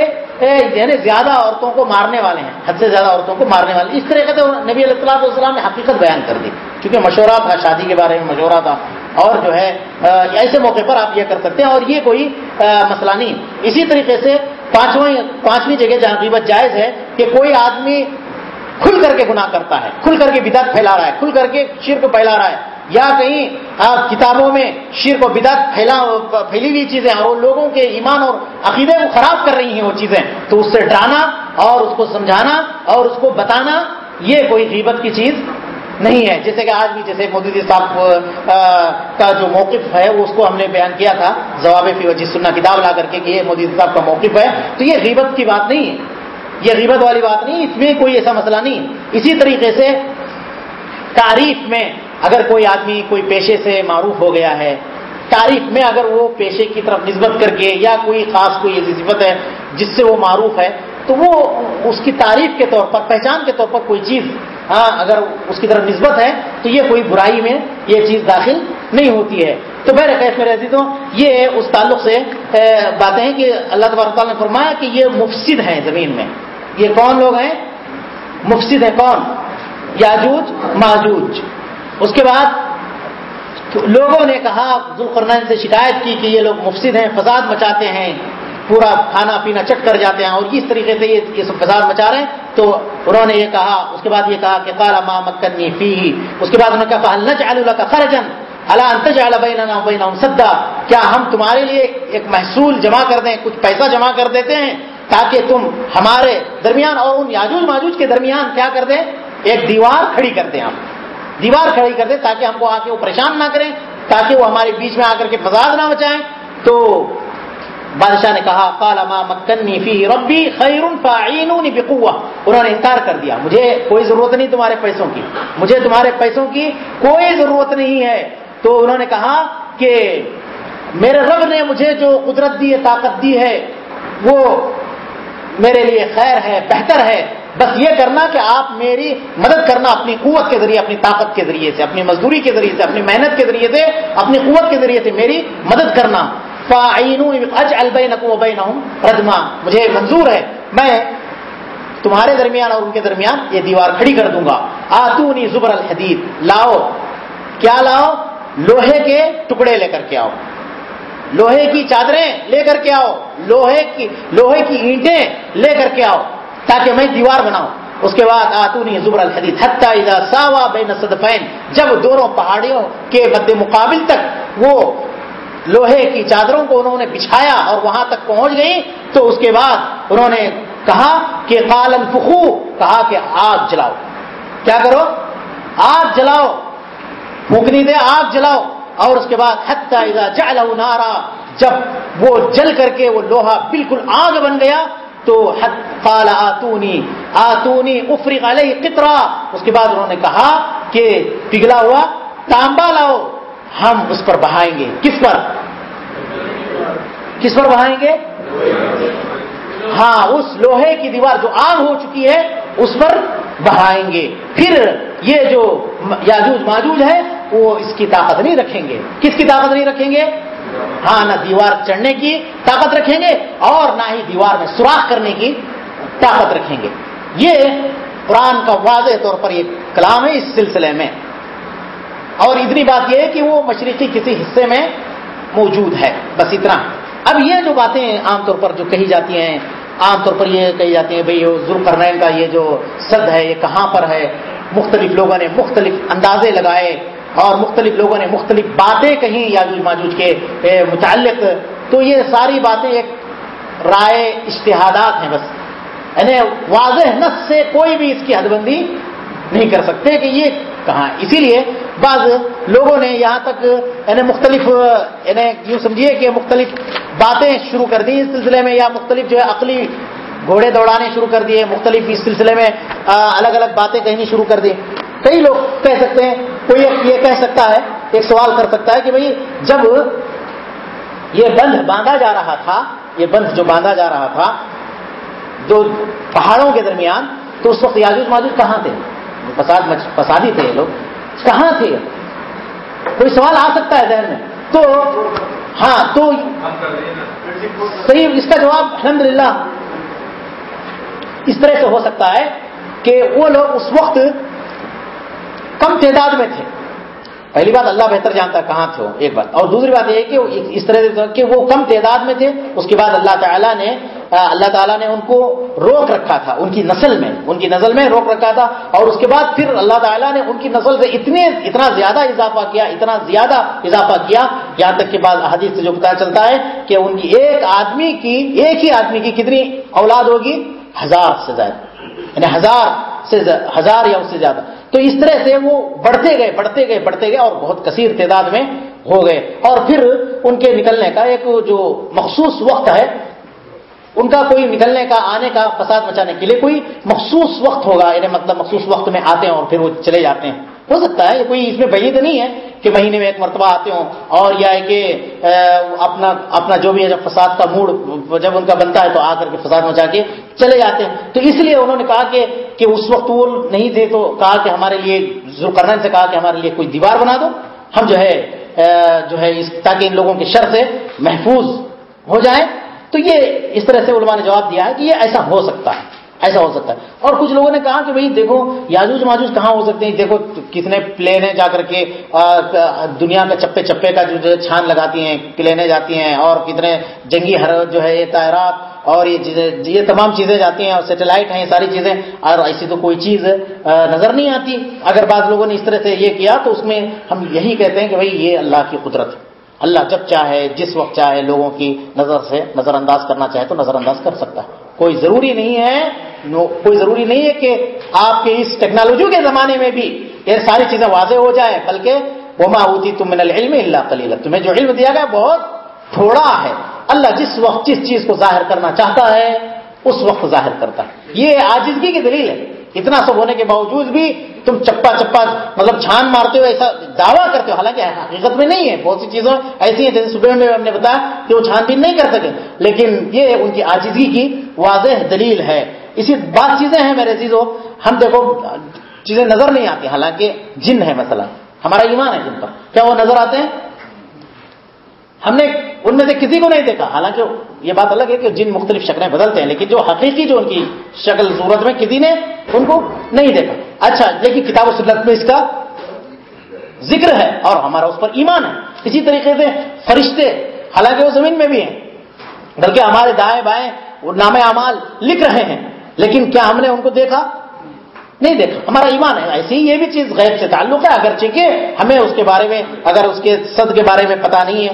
یعنی زیادہ عورتوں کو مارنے والے ہیں، حد سے زیادہ عورتوں کو مارنے والے اس طریقے سے نبی علیہ السلام والسلام نے حقیقت بیان کر دی۔ کیونکہ مشورہ تھا شادی کے بارے میں، مشورہ تھا۔ اور جو ہے ایسے موقع پر آپ یہ کر سکتے ہیں۔ اور یہ کوئی مسئلہ نہیں۔ اسی طریقے سے پانچویں پانچویں جگہ جہاں قیمت جائز ہے کہ کوئی آدمی کھل کر کے گناہ کرتا ہے، کھل کر کے بدعت پھیلا رہا ہے، کھل کر کے شرک پھیلا رہا ہے۔ یا کہیں آپ کتابوں میں شرک و بدعت پھیلا پھیلی ہوئی چیزیں اور لوگوں کے ایمان اور عقیدے کو خراب کر رہی ہیں وہ چیزیں، تو اس سے ڈرانا اور اس کو سمجھانا اور اس کو بتانا، یہ کوئی غیبت کی چیز نہیں ہے۔ جیسے کہ آج بھی جیسے مودودی صاحب کا جو موقف ہے، وہ اس کو ہم نے بیان کیا تھا، جواب فی وجہ سننا کتاب لا کر کے کہ یہ مودی صاحب کا موقف ہے، تو یہ غیبت کی بات نہیں ہے۔ یہ غیبت والی بات نہیں، اس میں کوئی ایسا مسئلہ نہیں۔ اسی طریقے سے تعریف میں اگر کوئی آدمی کوئی پیشے سے معروف ہو گیا ہے تعریف میں اگر وہ پیشے کی طرف نسبت کر کے یا کوئی خاص کوئی ایسی صفت ہے جس سے وہ معروف ہے، تو وہ اس کی تعریف کے طور پر، پہچان کے طور پر کوئی چیز ہاں اگر اس کی طرف نسبت ہے، تو یہ کوئی برائی میں یہ چیز داخل نہیں ہوتی ہے۔ تو میں کیس میں رہتی تو یہ اس تعلق سے باتیں ہیں کہ اللہ تبارک تعالیٰ نے فرمایا کہ یہ مفسد ہیں زمین میں۔ یہ کون لوگ ہیں؟ مفسد ہیں کون؟ یاجوج، ماجوج۔ اس کے بعد لوگوں نے کہا، ذوالقرنین سے شکایت کی کہ یہ لوگ مفسد ہیں، فساد مچاتے ہیں، پورا کھانا پینا چٹ کر جاتے ہیں اور اس طریقے سے یہ سب فساد مچا رہے ہیں۔ تو انہوں نے یہ کہا، اس کے بعد یہ کہا کہ کالا ماں مکنی فی اس کے بعد انہوں نے کہا نج اللہ کا خرجن اللہ انتج بین سدا۔ کیا ہم تمہارے لیے ایک محصول جمع کر دیں، کچھ پیسہ جمع کر دیتے ہیں تاکہ تم ہمارے درمیان اور ان یاجوج ماجوج کے درمیان کیا کر دیں؟ ایک دیوار کھڑی کر دیں ہم۔ دیوار کھڑی کر دیں تاکہ ہم کو آ کے وہ پریشان نہ کریں، تاکہ وہ ہمارے بیچ میں آ کر کے فساد نہ بچائیں تو بادشاہ نے کہا کالا مکنی فی ربی خیر بقوا انہوں نے انکار کر دیا، مجھے کوئی ضرورت نہیں تمہارے پیسوں کی، مجھے تمہارے پیسوں کی کوئی ضرورت نہیں ہے۔ تو انہوں نے کہا کہ میرے رب نے مجھے جو قدرت دی ہے طاقت دی ہے، وہ میرے لیے خیر ہے، بہتر ہے۔ بس یہ کرنا کہ آپ میری مدد کرنا اپنی قوت کے ذریعے، اپنی طاقت کے ذریعے سے، اپنی مزدوری کے ذریعے سے، اپنی محنت کے ذریعے سے، اپنی قوت کے ذریعے سے میری مدد کرنا۔ اج ردما مجھے منظور ہے، میں تمہارے درمیان اور ان کے درمیان یہ دیوار کھڑی کر دوں گا۔ آتونی زبر الحدید۔ لاؤ۔ کیا لاؤ؟ لوہے کے ٹکڑے لے کر کے آؤ۔ لوہے کی چادریں لے کر کے آؤ۔ لوہے کی لوہے کی اینٹیں لے کر کے آؤ۔ تاکہ میں دیوار بناؤں۔ اس کے بعد آتونی زبر الحدید حتہ ساوا بین صدفین جب دونوں پہاڑیوں کے مد مقابل تک وہ لوہے کی چادروں کو انہوں نے بچھایا اور وہاں تک پہنچ گئی تو اس کے بعد انہوں نے کہا کہ قالن فخو کہا کہ آگ جلاؤ۔ کیا کرو؟ آگ جلاؤ۔ پھونکنی دے، آگ جلاؤ۔ اور اس کے بعد حتہ جل نارا، جب وہ جل کر کے وہ لوہا بالکل آگ بن گیا تو قال آتونی آتونی افریق علیہ قطرہ۔ اس کے بعد انہوں نے کہا کہ پگھلا ہوا، تانبا لاؤ، ہم اس پر بہائیں گے۔ کس پر؟ کس پر بہائیں گے؟ ہاں اس لوہے کی دیوار جو آگ ہو چکی ہے، اس پر بہائیں گے۔ پھر یہ جو یاجوج ماجوج ہے، وہ اس کی طاقت نہیں رکھیں گے۔ کس کی طاقت نہیں رکھیں گے؟ ہاں نہ دیوار چڑھنے کی طاقت رکھیں گے اور نہ ہی دیوار میں سوراخ کرنے کی طاقت رکھیں گے۔ یہ قرآن کا واضح طور پر یہ کلام ہے اس سلسلے میں۔ اور اتنی بات یہ ہے کہ وہ مشرقی کسی حصے میں موجود ہے۔ بس اتنا۔ اب یہ جو باتیں عام طور پر جو کہی جاتی ہیں، عام طور پر یہ کہی جاتی ہیں بھائی ذوالقرنین کا یہ جو صد ہے، یہ کہاں پر ہے؟ مختلف لوگوں نے مختلف اندازے لگائے۔ اور مختلف لوگوں نے مختلف باتیں کہیں یاجوج ماجوج کے متعلق، تو یہ ساری باتیں ایک رائے اشتہادات ہیں بس۔ یعنی واضح نس سے کوئی بھی اس کی حد بندی نہیں کر سکتے کہ یہ کہاں اسی لیے بعض لوگوں نے یہاں تک یعنی مختلف یعنی یوں سمجھیے کہ مختلف باتیں شروع کر دی اس سلسلے میں، یا مختلف جو ہے عقلی گھوڑے دوڑانے شروع کر دیے، مختلف اس سلسلے میں الگ الگ باتیں کہنی شروع کر دی کئی لوگ کہہ سکتے ہیں کوئی یہ کہہ سکتا ہے، ایک سوال کر سکتا ہے کہ بھائی، جب یہ بند باندھا جا رہا تھا، یہ بند جو باندھا جا رہا تھا دو پہاڑوں کے درمیان، تو اس وقت یاجوج ماجوج کہاں تھے؟ فساد فسادی تھے یہ لوگ۔ کہاں تھے کوئی سوال آ سکتا ہے ذہن میں؟ تو ہاں تو صحیح، اس کا جواب الحمد للہ اس طرح سے ہو سکتا ہے کہ وہ لوگ اس وقت کم تعداد میں تھے۔ پہلی بات اللہ بہتر جانتا کہاں تھے وہ، ایک بات۔ اور دوسری بات یہ کہ اس طرح سے کہ وہ کم تعداد میں تھے، اس کے بعد اللہ تعالیٰ نے اللہ تعالیٰ نے ان کو روک رکھا تھا، ان کی نسل میں، ان کی نسل میں روک رکھا تھا۔ اور اس کے بعد پھر اللہ تعالیٰ نے ان کی نسل سے اتنے، اتنا زیادہ اضافہ کیا، اتنا زیادہ اضافہ کیا، یہاں تک کہ بعد حدیث سے جو پتا چلتا ہے کہ ان کی ایک آدمی کی، ایک ہی آدمی کی کتنی اولاد ہوگی؟ ہزار سے زیادہ یعنی ہزار سے ہزار یا اس سے زیادہ۔ تو اس طرح سے وہ بڑھتے گئے بڑھتے گئے بڑھتے گئے اور بہت کثیر تعداد میں ہو گئے۔ اور پھر ان کے نکلنے کا ایک جو مخصوص وقت ہے، ان کا کوئی نکلنے کا، آنے کا، فساد مچانے کے لیے کوئی مخصوص وقت ہوگا یعنی مطلب مخصوص وقت میں آتے ہیں اور پھر وہ چلے جاتے ہیں۔ ہو سکتا ہے کوئی اس میں بعید نہیں ہے کہ مہینے میں ایک مرتبہ آتے ہوں اور یا کہ اپنا اپنا جو بھی ہے، جب فساد کا موڈ جب ان کا بنتا ہے تو آ کر کے فساد مچا کے چلے جاتے ہیں۔ تو اس لیے انہوں نے کہا کہ کہ اس وقت وہ نہیں تھے تو کہا کہ ہمارے لیے ضرور کرنا سے کہا کہ ہمارے لیے کوئی دیوار بنا دو۔ ہم جو ہے جو ہے تاکہ ان لوگوں کے شر سے محفوظ ہو جائیں۔ تو یہ اس طرح سے علماء نے جواب دیا ہے کہ یہ ایسا ہو سکتا ہے۔ ایسا ہو سکتا ہے۔ اور کچھ لوگوں نے کہا کہ بھائی، دیکھو، یاجوج ماجوج کہاں ہو سکتے ہیں؟ دیکھو کتنے پلینے جا کر کے دنیا کا چپے چپے کا جو چھان لگاتی ہیں پلینے جاتی ہیں، اور کتنے جنگی ہر جو ہے، یہ تیرات اور یہ چیزیں، یہ تمام چیزیں جاتی ہیں، اور سیٹلائٹ ہیں، یہ ساری چیزیں، اور ایسی تو کوئی چیز نظر نہیں آتی۔ اگر بعض لوگوں نے اس طرح سے یہ کیا، تو اس میں ہم یہی کہتے ہیں کہ بھائی، یہ اللہ کی قدرت اللہ جب چاہے، جس وقت چاہے، لوگوں کی نظر سے نظر انداز کرنا چاہے تو نظر انداز کر سکتا ہے۔ کوئی ضروری نہیں ہے کوئی ضروری نہیں ہے کہ آپ کے اس ٹیکنالوجی کے زمانے میں بھی یہ ساری چیزیں واضح ہو جائے بلکہ وہ ہوتی تم من العلم اللہ کلیلہ تمہیں جو علم دیا گیا بہت تھوڑا ہے۔ اللہ جس وقت جس چیز کو ظاہر کرنا چاہتا ہے، اس وقت ظاہر کرتا ہے۔ یہ آجزگی کی دلیل ہے۔ اتنا سب ہونے کے باوجود بھی تم چپا چپا مطلب چھان مارتے ہو ایسا دعویٰ کرتے ہو۔ حالانکہ حقیقت میں نہیں ہے۔ بہت سی چیزوں ایسی ہیں جیسے صبح میں ہم نے بتایا کہ وہ چھان بین نہیں کر سکے۔ لیکن یہ ان کی آجزگی کی واضح دلیل ہے۔ اسی بات چیزیں ہیں میرے چیزوں ہم دیکھو، چیزیں نظر نہیں آتی۔ حالانکہ جن ہے مسئلہ ہمارا ایمان ہے جن پر۔ کیا وہ نظر آتے ہیں؟ ہم نے ان میں سے کسی کو نہیں دیکھا۔ حالانکہ یہ بات الگ ہے کہ جن مختلف شکلیں بدلتے ہیں، لیکن جو حقیقی جو ان کی شکل صورت میں کسی نے ان کو نہیں دیکھا۔ اچھا لیکن کتاب و سنت میں اس کا ذکر ہے اور ہمارا اس پر ایمان ہے۔ اسی طریقے سے فرشتے حالانکہ وہ زمین میں بھی ہیں، بلکہ ہمارے دائیں بائیں وہ نام اعمال لکھ رہے ہیں۔ لیکن کیا ہم نے ان کو دیکھا؟ نہیں دیکھا ہمارا ایمان ہے۔ ایسی ہی یہ بھی چیز غیر سے تعلق ہے۔ اگر کہ ہمیں اس کے بارے میں، اگر اس کے صد کے بارے میں پتا نہیں ہے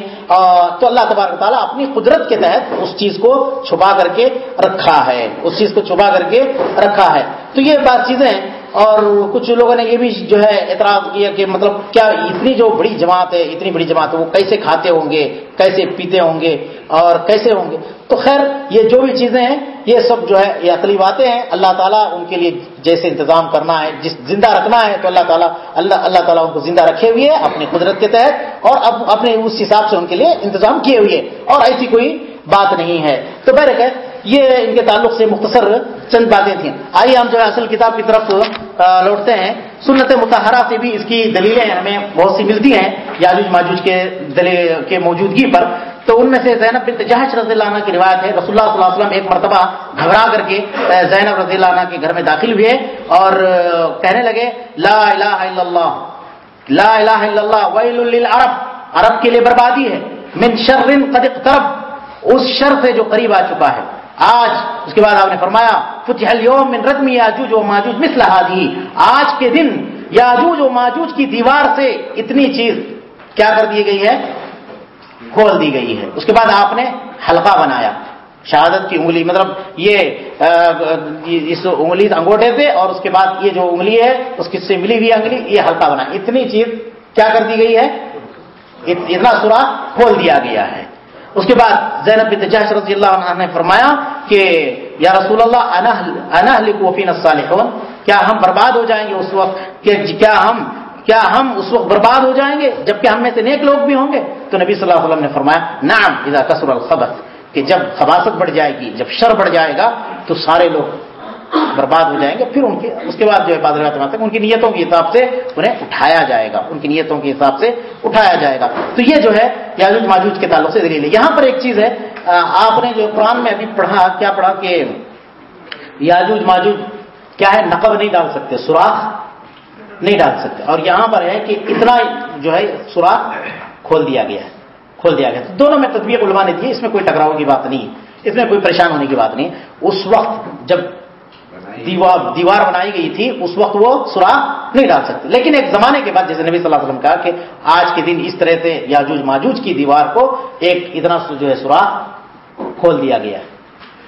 تو اللہ تبارک تعالیٰ اپنی قدرت کے تحت اس چیز کو چھپا کر کے رکھا ہے۔ اس چیز کو چھپا کر کے رکھا ہے۔ تو یہ بات چیزیں ہیں۔ اور کچھ لوگوں نے یہ بھی جو ہے اعتراض کیا کہ مطلب کیا اتنی جو بڑی جماعت ہے، اتنی بڑی جماعت ہے، وہ کیسے کھاتے ہوں گے، کیسے پیتے ہوں گے اور کیسے ہوں گے؟ تو خیر، یہ جو بھی چیزیں ہیں، یہ سب جو ہے، یہ عقلی باتیں ہیں۔ اللہ تعالیٰ ان کے لیے جیسے انتظام کرنا ہے، جس زندہ رکھنا ہے، تو اللہ تعالیٰ، اللہ اللہ تعالیٰ ان کو زندہ رکھے ہوئے اپنی قدرت کے تحت اور اب اپنے اس حساب سے ان کے لیے انتظام کیے ہوئے اور ایسی کوئی بات نہیں ہے۔ تو بہر یہ ان کے تعلق سے مختصر چند باتیں تھیں۔ آئیے ہم جو ہے اصل کتاب کی طرف لوٹتے ہیں۔ سنت متحرہ سے بھی اس کی دلیلیں ہمیں بہت سی ملتی ہیں، یاجوج ماجوج کے دلیل کے موجودگی پر۔ تو ان میں سے زینب بنت جہش رضی اللہ عنہ کی روایت ہے۔ رسول اللہ صلی اللہ علیہ وسلم ایک مرتبہ گھبرا کر کے زینب رضی اللہ عنہ کے گھر میں داخل ہوئے اور کہنے لگے، لا الہ الا اللہ، لا الہ الا اللہ، ویل للعرب، عرب کے لیے بربادی ہے، من شر قد اقترب۔ اس شر سے جو قریب آ چکا ہے۔ آج، اس کے بعد آپ نے فرمایا، فتح اليوم من ردم یاجوج و ماجوج مثل هذه۔ آج کے دن یاجوج و ماجوج کی دیوار سے اتنی چیز کیا کر دی گئی ہے؟ کھول دی گئی ہے۔ اس کے بعد آپ نے حلقہ بنایا۔ شہادت کی انگلی مطلب یہ اس انگلی انگوٹھے سے اور اس کے بعد یہ جو انگلی ہے، اس کی سے ملی ہوئی انگلی، یہ حلقہ بنا۔ اتنی چیز کیا کر دی گئی ہے؟ اتنا سوراخ کھول دیا گیا ہے۔ اس کے بعد زینب بنت جہش رضی اللہ عنہ نے فرمایا کہ یا رسول اللہ انہل وفین الصالحون، کیا ہم برباد ہو جائیں گے اس وقت؟ کہ جی، کیا ہم کیا ہم اس وقت برباد ہو جائیں گے جبکہ ہم میں سے نیک لوگ بھی ہوں گے؟ تو نبی صلی اللہ علیہ وسلم نے فرمایا، نعم، اذا کسر الخبث، کہ جب خباست بڑھ جائے گی، جب شر بڑھ جائے گا، تو سارے لوگ برباد ہو جائیں گے، پھر ان کے اس کے بعد جو ہے بادل ان کی نیتوں کے حساب سے انہیں اٹھایا جائے گا، ان کی نیتوں کے حساب سے اٹھایا جائے گا۔ تو یہ جو ہے یاجوج ماجوج کے تعلق سے دلیل ہے۔ یہاں پر ایک چیز ہے آپ نے جو قرآن میں ابھی پڑھا، کیا پڑھا کہ یاجوج ماجوج کیا ہے؟ نقب نہیں ڈال سکتے، سوراخ نہیں ڈال سکتے۔ اور یہاں پر ہے کہ اتنا جو ہے سوراخ کھول دیا گیا ہے، کھول دیا گیا تو دونوں میں تدبیر علماء نے دی، اس میں کوئی ٹکراؤ کی بات نہیں، اس میں کوئی پریشان ہونے کی بات نہیں۔ اس وقت جب دیوار دیوار بنائی گئی تھی اس وقت وہ سوراخ نہیں ڈال سکتے لیکن ایک زمانے کے بعد جیسے نبی صلی اللہ علیہ وسلم کہا کہ آج کے دن اس طرح سے یاجوج ماجوج کی دیوار کو ایک اتنا جو ہے سوراخ کھول دیا گیا ہے۔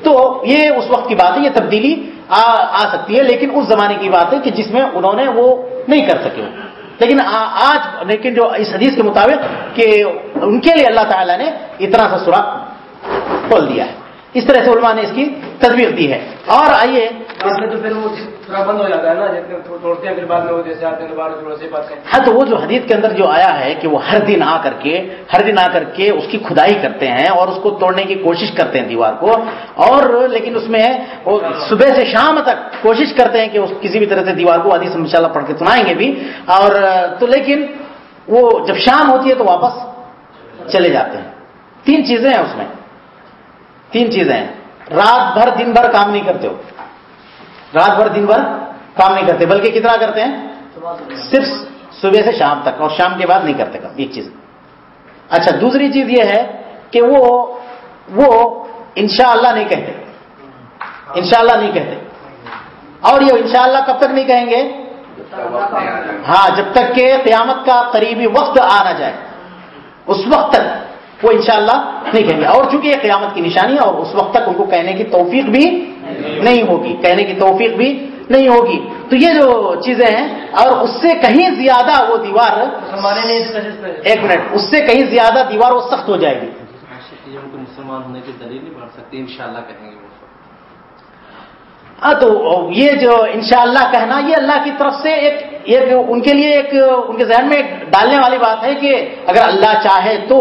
تو یہ اس وقت کی بات ہے یہ تبدیلی آ, آ سکتی ہے لیکن اس زمانے کی بات ہے کہ جس میں انہوں نے وہ نہیں کر سکے۔ لیکن آ, آج لیکن جو اس حدیث کے مطابق کہ ان کے لیے اللہ تعالیٰ نے اتنا سا سوراخ کھول دیا ہے۔ اس طرح سے علماء نے اس کی تصویر دی ہے۔ اور آئیے بند ہو جاتا ہے نا توڑتے ہیں، پھر بعد میں وہ جیسے آتے ہیں ہاں تو وہ جو حدیث کے اندر جو آیا ہے کہ وہ ہر دن آ کر کے، ہر دن آ کر کے اس کی کھدائی کرتے ہیں اور اس کو توڑنے کی کوشش کرتے ہیں دیوار کو، اور لیکن اس میں وہ صبح سے شام تک کوشش کرتے ہیں کہ اس کسی بھی طرح سے دیوار کو حدیث ان پڑھ کے سنائیں گے بھی۔ اور تو لیکن وہ جب شام ہوتی ہے تو واپس چلے جاتے ہیں۔ تین چیزیں ہیں اس میں۔ تین چیزیں ہیں۔ رات بھر دن بھر کام نہیں کرتے ہو۔ رات بھر دن بھر کام نہیں کرتے، بلکہ کتنا کرتے ہیں؟ صرف صبح سے شام تک، اور شام کے بعد نہیں کرتے کام، ایک چیز۔ اچھا دوسری چیز یہ ہے کہ وہ وہ انشاءاللہ نہیں کہتے۔ انشاءاللہ نہیں کہتے۔ اور یہ انشاءاللہ کب تک نہیں کہیں گے؟ ہاں جب تک کہ قیامت کا قریبی وقت آ نہ جائے۔ اس وقت تک۔ وہ انشاءاللہ نہیں کہیں گے اور چونکہ یہ قیامت کی نشانی ہے اور اس وقت تک ان کو کہنے کی توفیق بھی نہیں ہوگی کہنے کی توفیق بھی نہیں ہوگی۔ تو یہ جو چیزیں ہیں اور اس سے کہیں زیادہ وہ دیوار ایک منٹ اس سے کہیں زیادہ دیوار وہ سخت ہو جائے گی۔ ان کو مسلمان ہونے کی دلیل نہیں بڑھ سکتی انشاءاللہ کہیں گے وہ۔ ہاں تو یہ جو انشاءاللہ کہنا یہ اللہ کی طرف سے ایک ایک ان کے لیے ایک ان کے ذہن میں ایک ڈالنے والی بات ہے کہ اگر اللہ چاہے تو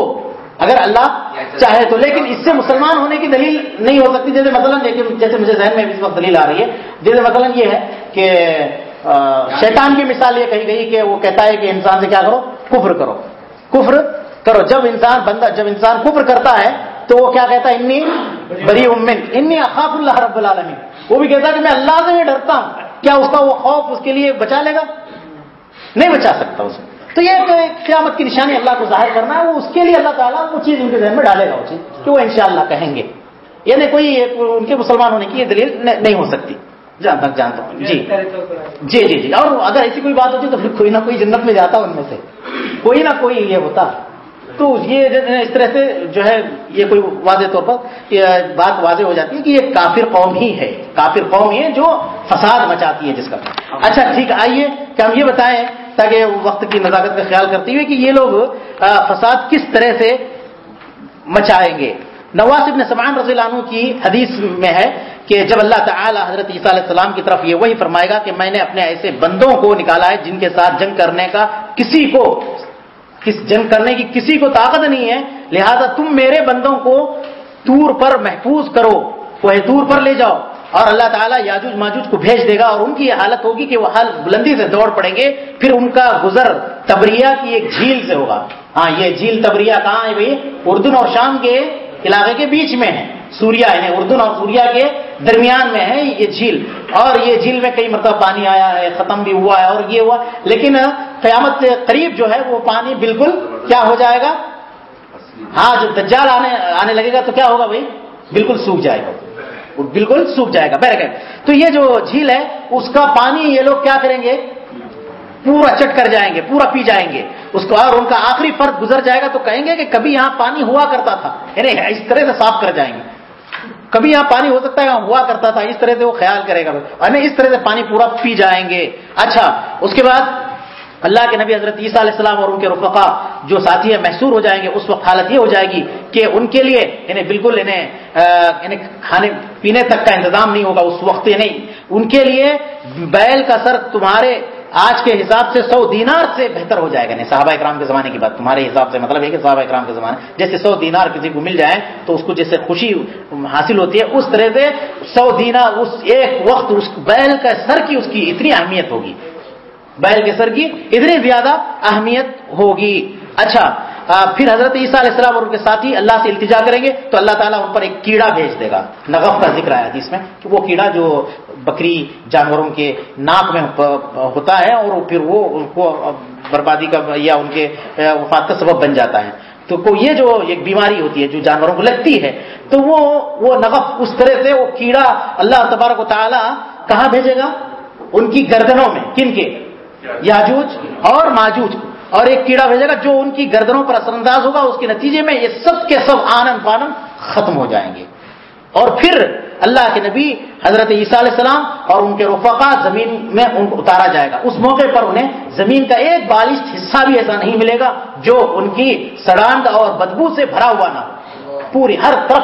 اگر اللہ چاہے تو لیکن اس سے مسلمان ہونے کی دلیل نہیں ہو سکتی۔ جیسے مثلا لیکن جیسے مجھے ذہن میں اس وقت دلیل آ رہی ہے۔ جیسے مثلا یہ ہے کہ آ، شیطان کی مثال یہ کہی گئی کہ وہ کہتا ہے کہ انسان سے کیا کرو؟ کفر کرو۔ کفر کرو۔ جب انسان بندہ جب انسان کفر کرتا ہے تو وہ کیا کہتا ہے؟ انی بری امن۔ انی اخاف اللہ رب العالمین۔ وہ بھی کہتا ہے کہ میں اللہ سے ڈرتا ہوں۔ کیا اس کا وہ خوف اس کے لیے بچا لے گا؟ نہیں بچا سکتا اس کو تو یہ ایک قیامت کی نشانی اللہ کو ظاہر کرنا ہے، وہ اس کے لیے اللہ تعالیٰ وہ چیز ان کے ذہن میں ڈالے گا وہ چیز کہ وہ انشاءاللہ کہیں گے۔ یعنی کوئی ان کے مسلمان ہونے کی یہ دلیل نہیں ہو سکتی۔ جہاں تک جانتا ہوں۔ جی۔ جی جی جی۔ اور اگر ایسی کوئی بات ہوتی تو پھر کوئی نہ کوئی جنت میں جاتا ان میں سے۔ کوئی نہ کوئی یہ ہوتا۔ تو یہ اس طرح سے جو ہے، یہ کوئی واضح طور پر یہ بات واضح ہو جاتی ہے کہ یہ کافر قوم ہی ہے۔ کافر قوم ہی ہے جو فساد مچاتی ہے جس کا۔ اچھا ٹھیک، آئیے کہ ہم یہ بتائیں تاکہ وقت کی نزاکت کا خیال کرتے ہوئے کہ یہ لوگ فساد کس طرح سے مچائیں گے۔ نواز ابن سمان رضی اللہ عنہ کی حدیث میں ہے کہ جب اللہ تعالی حضرت عیسیٰ علیہ السلام کی طرف یہ وہی فرمائے گا کہ میں نے اپنے ایسے بندوں کو نکالا ہے جن کے ساتھ جنگ کرنے کا کسی کو، کس جنگ کرنے کی کسی کو طاقت نہیں ہے، لہذا تم میرے بندوں کو تور پر محفوظ کرو وہ تور پر لے جاؤ۔ اور اللہ تعالیٰ یاجوج ماجوج کو بھیج دے گا اور ان کی یہ حالت ہوگی کہ وہ حال بلندی سے دوڑ پڑیں گے، پھر ان کا گزر تبریہ کی ایک جھیل سے ہوگا۔ ہاں یہ جھیل تبریہ کہاں ہے بھائی؟ اردن اور شام کے علاقے کے بیچ میں ہے سوریا یعنی اردن اور سوریا کے درمیان میں ہے یہ جھیل۔ اور یہ جھیل میں کئی مرتبہ پانی آیا ہے، ختم بھی ہوا ہے اور یہ ہوا۔ لیکن قیامت سے قریب جو ہے وہ پانی بالکل کیا ہو جائے گا؟ ہاں جب دجال آنے آنے لگے گا تو کیا ہوگا بھائی؟ بالکل سوکھ جائے گا۔ وہ بالکل سوکھ جائے گا۔ بہر تو یہ جو جھیل ہے، اس کا پانی یہ لوگ کیا کریں گے؟ پورا چٹ کر جائیں گے، پورا پی جائیں گے۔ اس کو اور ان کا آخری فرد گزر جائے گا تو کہیں گے کہ کبھی یہاں پانی ہوا کرتا تھا۔ یعنی اس طرح سے صاف کر جائیں گے۔ کبھی یہاں پانی ہو سکتا ہے ہاں، ہوا کرتا تھا، اس طرح سے وہ خیال کرے گا۔ یعنی اس طرح سے پانی پورا پی جائیں گے۔ اچھا اس کے بعد اللہ کے نبی حضرت عیسیٰ علیہ السلام اور ان کے رفقا جو ساتھی ہے محسور ہو جائیں گے، اس وقت حالت یہ ہو جائے گی کہ ان کے لیے انہیں بالکل انہیں انہیں کھانے پینے تک کا انتظام نہیں ہوگا، اس وقت یعنی ان کے لیے بیل کا سر تمہارے آج کے حساب سے سو دینار سے بہتر ہو جائے گا۔ نہیں صحابہ اکرام کے زمانے کی بات، تمہارے حساب سے مطلب ہے کہ صحابہ اکرام کے زمانے جیسے سو دینار کسی کو مل جائیں تو اس کو جیسے خوشی حاصل ہوتی ہے، اس طرح سے سو دینار، اس ایک وقت، اس بیل کا سر کی اس کی اتنی اہمیت ہوگی۔ بیل کے سر کی اتنی زیادہ اہمیت ہوگی۔ اچھا پھر حضرت عیسیٰ علیہ السلام اور ان کے ساتھی اللہ سے التجا کریں گے تو اللہ تعالیٰ ان پر ایک کیڑا بھیج دے گا۔ نغف کا ذکر آیا جس میں کہ وہ کیڑا جو بکری جانوروں کے ناک میں ہوتا ہے اور پھر وہ ان کو بربادی کا یا ان کے وفات کا سبب بن جاتا ہے۔ تو کو یہ جو ایک بیماری ہوتی ہے، جو جانوروں کو لگتی ہے، تو وہ وہ نغف اس طرح سے وہ کیڑا اللہ تبارک و تعالیٰ کہاں بھیجے گا؟ ان کی گردنوں میں۔ کن کے؟ یاجوج اور ماجوج. اور ایک کیڑا بھیجے گا جو ان کی گردنوں پر اثر انداز ہوگا، اس کے نتیجے میں یہ سب کے سب آنند پانند ختم ہو جائیں گے۔ اور پھر اللہ کے نبی حضرت عیسیٰ علیہ السلام اور ان کے رفقا زمین میں ان کو اتارا جائے گا۔ اس موقع پر انہیں زمین کا ایک بالش حصہ بھی ایسا نہیں ملے گا جو ان کی سڑانگ اور بدبو سے بھرا ہوا نہ ہو۔ پوری ہر طرف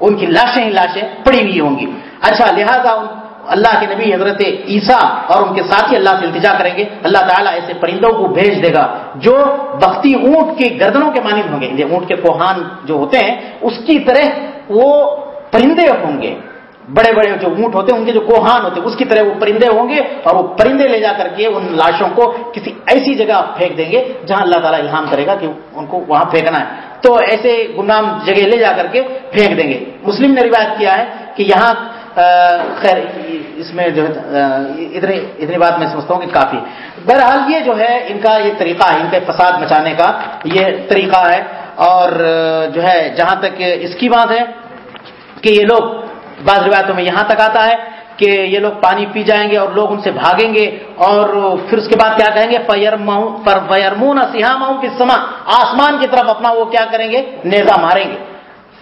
ان کی لاشیں ہی لاشیں پڑی ہوئی ہوں گی۔ اچھا لہذا اللہ کے نبی حضرت عیسیٰ اور ان کے ساتھی اللہ سے التجا کریں گے، اللہ تعالیٰ ایسے پرندوں کو بھیج دے گا جو بختی اونٹ کی گردنوں کے مانند ہوں گے۔ اونٹ کے کوہان جو ہوتے ہیں، اس کی طرح وہ پرندے ہوں گے۔ بڑے بڑے جو اونٹ ہوتے ہیں، ان کے جو کوہان ہوتے ہیں، اس کی طرح وہ پرندے ہوں گے اور وہ پرندے لے جا کر کے ان لاشوں کو کسی ایسی جگہ پھینک دیں گے جہاں اللہ تعالیٰ الہام کرے گا کہ ان کو وہاں پھینکنا ہے۔ تو ایسے گمنام جگہ لے جا کر کے پھینک دیں گے۔ مسلم نے روایت کیا ہے کہ یہاں خیر، اس میں جو ہے اتنی اتنی بات میں سمجھتا ہوں کہ کافی۔ بہرحال یہ جو ہے، ان کا یہ طریقہ ہے، ان کے فساد مچانے کا یہ طریقہ ہے۔ اور جو ہے، جہاں تک اس کی بات ہے کہ یہ لوگ بعض روایتوں میں یہاں تک آتا ہے کہ یہ لوگ پانی پی جائیں گے اور لوگ ان سے بھاگیں گے۔ اور پھر اس کے بعد کیا کہیں گے؟ فیرمون سیاح کی سما آسمان کی طرف اپنا وہ کیا کریں گے؟ نیزا ماریں گے۔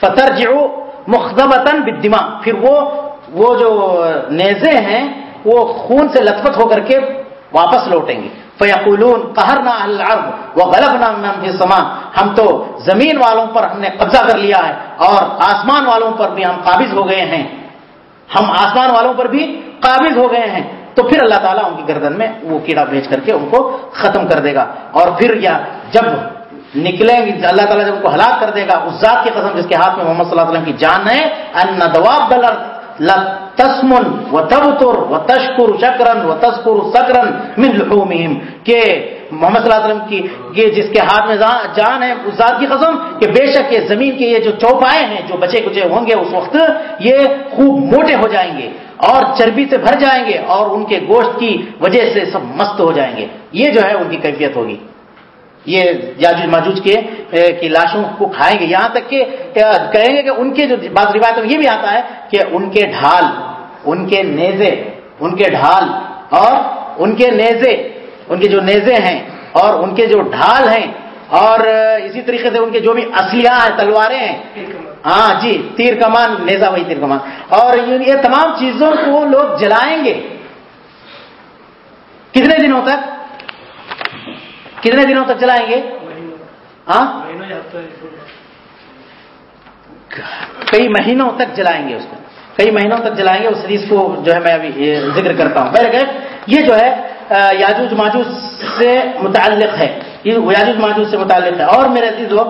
فتر جو مخدبتاً بدما پھر وہ وہ جو نیزے ہیں، وہ خون سے لطفت ہو کر کے واپس لوٹیں گے۔ فیقولون قہر نہ وہ غلط نام سما ہم تو زمین والوں پر ہم نے قبضہ کر لیا ہے اور آسمان والوں پر بھی ہم قابض ہو گئے ہیں۔ ہم آسمان والوں پر بھی قابض ہو گئے ہیں۔ تو پھر اللہ تعالیٰ ان کی گردن میں وہ کیڑا بھیج کر کے ان کو ختم کر دے گا۔ اور پھر یا جب نکلیں گے اللہ تعالیٰ جب ان کو ہلاک کر دے گا، اس ذات کی قسم جس کے ہاتھ میں محمد صلی اللہ علیہ وسلم کی جان ہے ان دواب تسمن و تبتر و تشکر شکرن و تسکر سکرن من لحومہم کہ محمد صلی اللہ علیہ وسلم کی یہ جس کے ہاتھ میں جان ہے، اس ذات کی قسم کہ بے شک یہ زمین کے یہ جو چوپائے ہیں، جو بچے کچے ہوں گے اس وقت، یہ خوب موٹے ہو جائیں گے اور چربی سے بھر جائیں گے اور ان کے گوشت کی وجہ سے سب مست ہو جائیں گے۔ یہ جو ہے ان کی کیفیت ہوگی۔ یہ یاجوج ماجوج کے کی لاشوں کو کھائیں گے۔ یہاں تک کہ کہیں گے کہ ان کے جو بعض روایت میں یہ بھی آتا ہے کہ ان کے ڈھال ان کے نیزے ان کے ڈھال اور ان کے نیزے ان کے جو نیزے ہیں اور ان کے جو ڈھال ہیں اور اسی طریقے سے ان کے جو بھی اصلیاں ہیں تلواریں ہیں۔ ہاں جی تیر کمان نیزا وہی تیر کمان۔ اور یہ تمام چیزوں کو لوگ جلائیں گے۔ کتنے دنوں تک؟ کتنے دنوں تک جلائیں گے؟ ہاں؟ کئی مہینوں تک جلائیں گے اس کو۔ کئی مہینوں تک جلائیں گے اس حدیث کو جو ہے میں ابھی ذکر کرتا ہوں۔ پہلے یہ جو ہے یاجوج ماجوج سے متعلق ہے۔ یہ یاجوج ماجوج سے متعلق ہے۔ اور میرے عزیز لوگ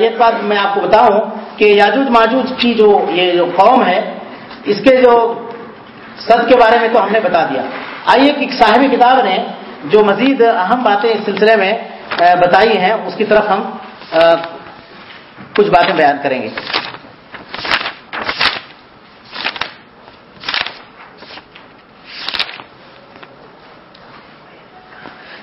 ایک بات میں آپ کو بتاؤں کہ یاجوج ماجوج کی جو یہ جو قوم ہے اس کے جو سد کے بارے میں تو ہم نے بتا دیا۔ آئیے کہ صاحب کتاب نے جو مزید اہم باتیں اس سلسلے میں بتائی ہیں، اس کی طرف ہم کچھ باتیں بیان کریں گے۔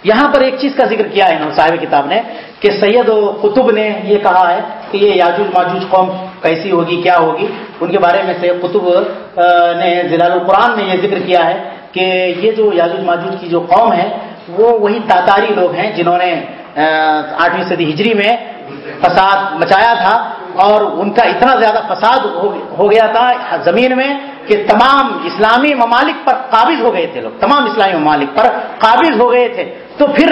یہاں پر ایک چیز کا ذکر کیا ہے صاحب کتاب نے، کہ سید و قطب نے یہ کہا ہے کہ یہ یاجوج ماجوج قوم کیسی ہوگی، کیا ہوگی؟ ان کے بارے میں سے قطب نے ضلع القرآن نے یہ ذکر کیا ہے کہ یہ جو یاجوج ماجوج کی جو قوم ہے، وہ وہی تاتاری لوگ ہیں جنہوں نے آٹھویں صدی ہجری میں فساد مچایا تھا اور ان کا اتنا زیادہ فساد ہو گیا تھا زمین میں کہ تمام اسلامی ممالک پر قابض ہو گئے تھے لوگ، تمام اسلامی ممالک پر قابض ہو گئے تھے۔ تو پھر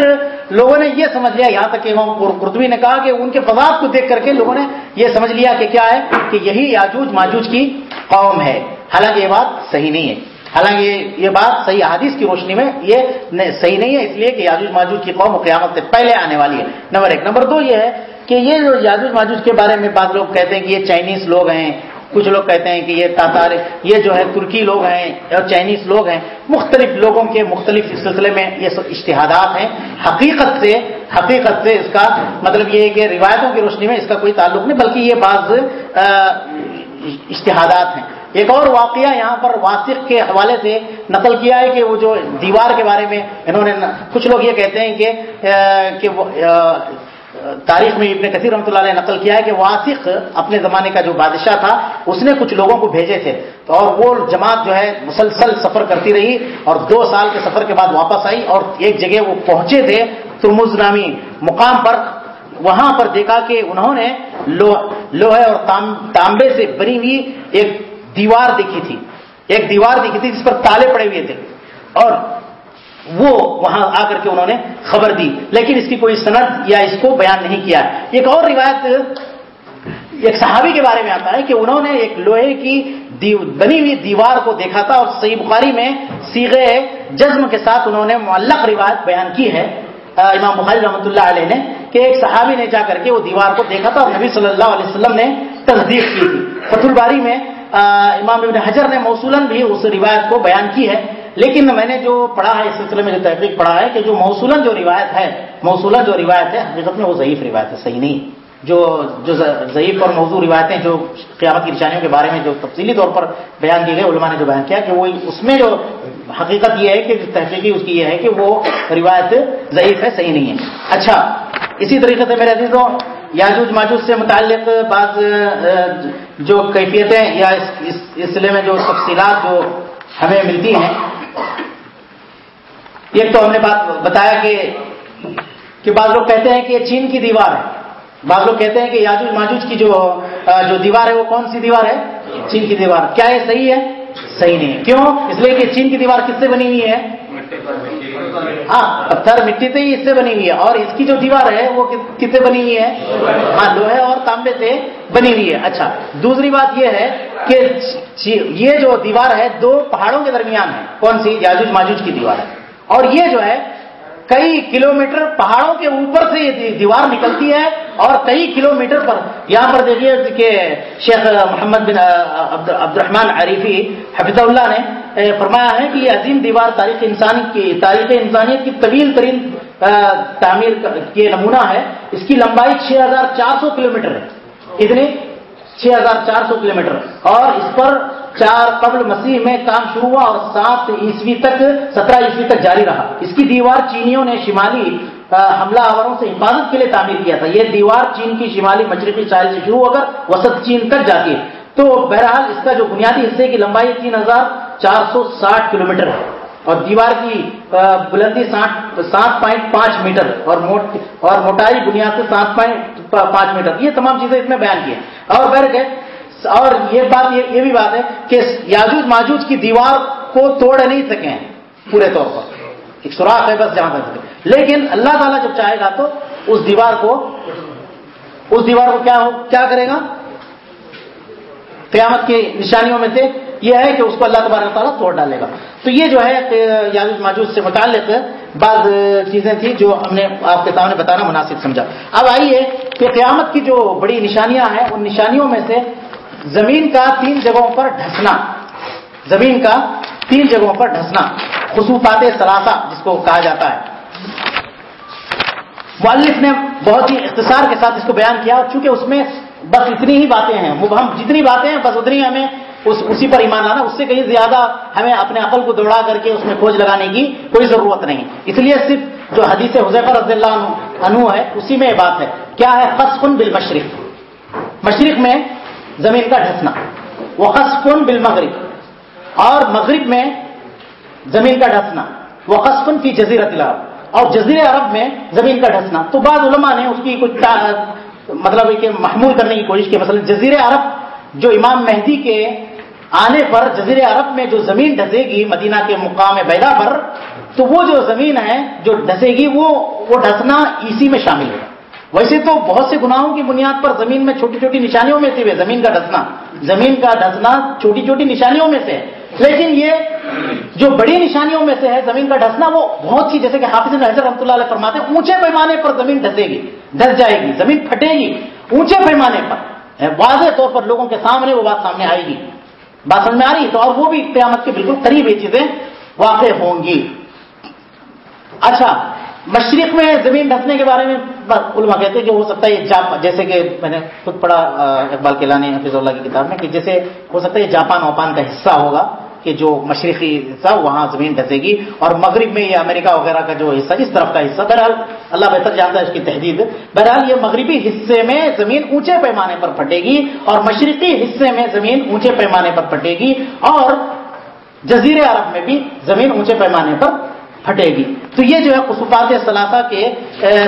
لوگوں نے یہ سمجھ لیا، یہاں تک کہ قرطبی نے کہا کہ ان کے فضاد کو دیکھ کر کے لوگوں نے یہ سمجھ لیا کہ کیا ہے، کہ یہی یاجوج ماجوج کی قوم ہے۔ حالانکہ یہ بات صحیح نہیں ہے۔ حالانکہ یہ بات صحیح حدیث کی روشنی میں یہ صحیح نہیں ہے، اس لیے کہ یاجوج ماجوج کی قوم قیامت سے پہلے آنے والی ہے۔ نمبر ایک۔ نمبر دو یہ ہے کہ یہ جو یاجوج ماجوج کے بارے میں بعض لوگ کہتے ہیں کہ یہ چائنیز لوگ ہیں، کچھ لوگ کہتے ہیں کہ یہ تاتار، یہ جو ہے ترکی لوگ ہیں اور چائنیز لوگ ہیں۔ مختلف لوگوں کے مختلف سلسلے میں یہ سب اشتہادات ہیں۔ حقیقت سے حقیقت سے اس کا مطلب یہ ہے کہ روایتوں کی روشنی میں اس کا کوئی تعلق نہیں، بلکہ یہ بعض اشتہادات ہیں۔ ایک اور واقعہ یہاں پر واسق کے حوالے سے نقل کیا ہے کہ وہ جو دیوار کے بارے میں انہوں نے کچھ لوگ یہ کہتے ہیں کہ تاریخ میں ابن کثیر رحمۃ اللہ علیہ نقل کیا ہے کہ واسق اپنے زمانے کا جو بادشاہ تھا، اس نے کچھ لوگوں کو بھیجے تھے۔ اور وہ جماعت جو ہے، مسلسل سفر کرتی رہی اور دو سال کے سفر کے بعد واپس آئی اور ایک جگہ وہ پہنچے تھے، ترمز نامی مقام پر۔ وہاں پر دیکھا کہ انہوں نے لوہے اور تانبے سے بنی ہوئی ایک دیوار دیکھی تھی، ایک دیوار دیکھی تھی جس پر تالے پڑے ہوئے تھے۔ اور وہ وہاں آ کر کے انہوں نے خبر دی۔ لیکن اس کی کوئی صنعت یا اس کو بیان نہیں کیا۔ ایک اور روایت، ایک صحابی کے بارے میں آتا ہے کہ انہوں نے ایک لوہے کی بنی ہوئی دیوار کو دیکھا تھا اور صحیح بخاری میں سیغے جزم کے ساتھ انہوں نے معلق روایت بیان کی ہے۔ امام بخاری رحمۃ اللہ علیہ نے کہ ایک صحابی نے جا کر کے وہ دیوار کو دیکھا تھا اور نبی صلی اللہ علیہ وسلم نے تصدیق کی تھی۔ فتح الباری میں امام ابن حجر نے موصولن بھی اس روایت کو بیان کی ہے۔ لیکن میں نے جو پڑھا ہے، اس سلسلے میں جو تحقیق پڑھا ہے کہ جو موصولن جو روایت ہے موصولن جو روایت ہے، حقیقت میں وہ ضعیف روایت ہے، صحیح نہیں۔ جو جو ضعیف اور موضوع روایتیں جو قیامت کی نشانیوں کے بارے میں جو تفصیلی طور پر بیان کیے گئے علماء نے جو بیان کیا کہ وہ اس میں جو حقیقت یہ ہے کہ تحقیقی اس کی یہ ہے کہ وہ روایت ضعیف ہے، صحیح نہیں ہے۔ اچھا اسی طریقے سے میرے عزیزوں یاجوج ماجوج سے متعلق بعض جو کیفیتیں یا اس سلسلے میں جو تفصیلات جو ہمیں ملتی ہیں ایک تو ہم نے بات بتایا کہ کہ بعض لوگ کہتے ہیں کہ یہ چین کی دیوار ہے۔ بعض لوگ کہتے ہیں کہ یاجوج ماجوج کی جو جو دیوار ہے، وہ کون سی دیوار ہے؟ چین کی دیوار۔ کیا یہ صحیح ہے؟ صحیح نہیں ہے۔ کیوں؟ اس لیے کہ چین کی دیوار کس سے بنی ہوئی ہے؟ ہاں پتھر مٹی سے ہی اس سے بنی ہوئی ہے۔ اور اس کی جو دیوار ہے، وہ کس سے بنی ہوئی ہے؟ ہاں لوہے اور تانبے سے بنی ہوئی ہے۔ اچھا دوسری بات یہ ہے کہ یہ جو دیوار ہے، دو پہاڑوں کے درمیان ہے۔ کون سی؟ یاجوج ماجوج کی دیوار ہے۔ اور یہ جو ہے کئی کلومیٹر پہاڑوں کے اوپر سے یہ دیوار نکلتی ہے اور کئی کلومیٹر پر یہاں پر دیکھیے کہ شیخ محمد بن عبد الرحمان عریفی حفظ اللہ نے فرمایا ہے کہ یہ عظیم دیوار تاریخ انسانی کی تاریخ انسانیت کی طویل ترین تعمیر کے نمونہ ہے۔ اس کی لمبائی چھ ہزار چار سو کلو میٹر ہے۔ اتنی چھ ہزار چار سو کلو میٹر اور اس پر چار قبل مسیح میں کام شروع ہوا اور سات عیسوی تک، سترہ عیسوی تک جاری رہا۔ اس کی دیوار چینیوں نے شمالی حملہ آوروں سے حفاظت کے لیے تعمیر کیا تھا۔ یہ دیوار چین کی شمالی مشرقی ساحل سے شروع ہو کر وسط چین تک جاتی ہے۔ تو بہرحال اس کا جو بنیادی حصے کی لمبائی تین ہزار چار سو ساٹھ کلو میٹر ہے۔ اور دیوار کی بلندی سات پوائنٹ پانچ میٹر اور اور موٹائی بنیاد سے سات پوائنٹ پانچ میٹر۔ یہ تمام چیزیں اس میں بیان کی ہیں۔ اور بہر اور یہ بات یہ بھی بات ہے کہ یاجوج ماجوج کی دیوار کو توڑ نہیں سکے پورے طور پر۔ ایک سوراخ ہے بس جہاں کر سکے۔ لیکن اللہ تعالیٰ جب چاہے گا تو اس دیوار کو اس دیوار کو کیا ہو کیا کرے گا؟ قیامت کی نشانیوں میں سے یہ ہے کہ اس کو اللہ تبارک تعالیٰ توڑ ڈالے گا۔ تو یہ جو ہے یاجوج ماجوج سے متعلق بعض چیزیں تھیں جو ہم نے آپ کے سامنے بتانا مناسب سمجھا۔ اب آئیے کہ قیامت کی جو بڑی نشانیاں ہیں، ان نشانیوں میں سے زمین کا تین جگہوں پر ڈھسنا۔ زمین کا تین جگہوں پر ڈھسنا۔ خصوصات سلاسہ جس کو کہا جاتا ہے۔ مؤلف نے بہت ہی اختصار کے ساتھ اس کو بیان کیا چونکہ اس میں بس اتنی ہی باتیں ہیں ہم جتنی باتیں ہیں، بس اتنی ہمیں اس، اسی پر ایمان لانا، اس سے کہیں زیادہ ہمیں اپنے عقل کو دوڑا کر کے اس میں کھوج لگانے کی کوئی ضرورت نہیں۔ اس لیے صرف جو حدیث حضیفہ رضی اللہ عنہ ہے، اسی میں یہ بات ہے۔ کیا ہے؟ خصفن بالمشرق۔ مشرق میں زمین کا ڈھسنا۔ وہ خصفن بالمغرب۔ اور مغرب میں زمین کا ڈھسنا۔ وہ خصفن کی جزیرت العرب۔ اور جزیر عرب میں زمین کا ڈھسنا۔ تو بعض علماء نے اس کی کچھ مطلب کہ محمول کرنے کی کوشش کی۔ مثلا جزیر عرب جو امام مہدی کے آنے پر جزیر عرب میں جو زمین ڈھسے گی، مدینہ کے مقام بیدا پر، تو وہ جو زمین ہے جو ڈھسے گی، وہ وہ ڈھسنا اسی میں شامل ہے ویسے تو بہت سے گناہوں کی بنیاد پر زمین میں چھوٹی چھوٹی نشانیوں میں سے زمین کا ڈھسنا زمین کا ڈھسنا چھوٹی چھوٹی نشانیوں میں سے ہے۔ لیکن یہ جو بڑی نشانیوں میں سے ہے، زمین کا ڈھسنا وہ بہت سی، جیسے کہ حافظ حضرت رحمۃ اللہ علیہ فرماتے ہیں، اونچے پیمانے پر زمین ڈھسے گی ڈھس جائے گی، زمین پھٹے گی۔ اونچے پیمانے پر۔ واضح طور پر لوگوں کے سامنے وہ بات سامنے آئے گی۔ بات سمجھ میں آ رہی تو اور وہ بھی قیامت کے بالکل قریب یہ چیزیں واقع ہوں گی۔ اچھا مشرق میں زمین ڈھسنے کے بارے میں علماء کہتے ہیں کہ ہو سکتا ہے یہ جیسے کہ میں نے خود پڑھا اقبال کلانی حفیظ اللہ کی کتاب میں کہ جیسے ہو سکتا ہے یہ جاپان واپان کا حصہ ہوگا کہ جو مشرقی حصہ وہاں زمین ڈھسے گی اور مغرب میں یہ امریکہ وغیرہ کا جو حصہ، اس طرف کا حصہ۔ بہرحال اللہ بہتر جانتا ہے اس کی تحدید۔ بہرحال یہ مغربی حصے میں زمین اونچے پیمانے پر پھٹے گی اور مشرقی حصے میں زمین اونچے پیمانے پر پھٹے گی اور جزیر عرب میں بھی زمین اونچے پیمانے پر پھٹے گی۔ تو یہ جو ہے خصوصات ثلاثہ کے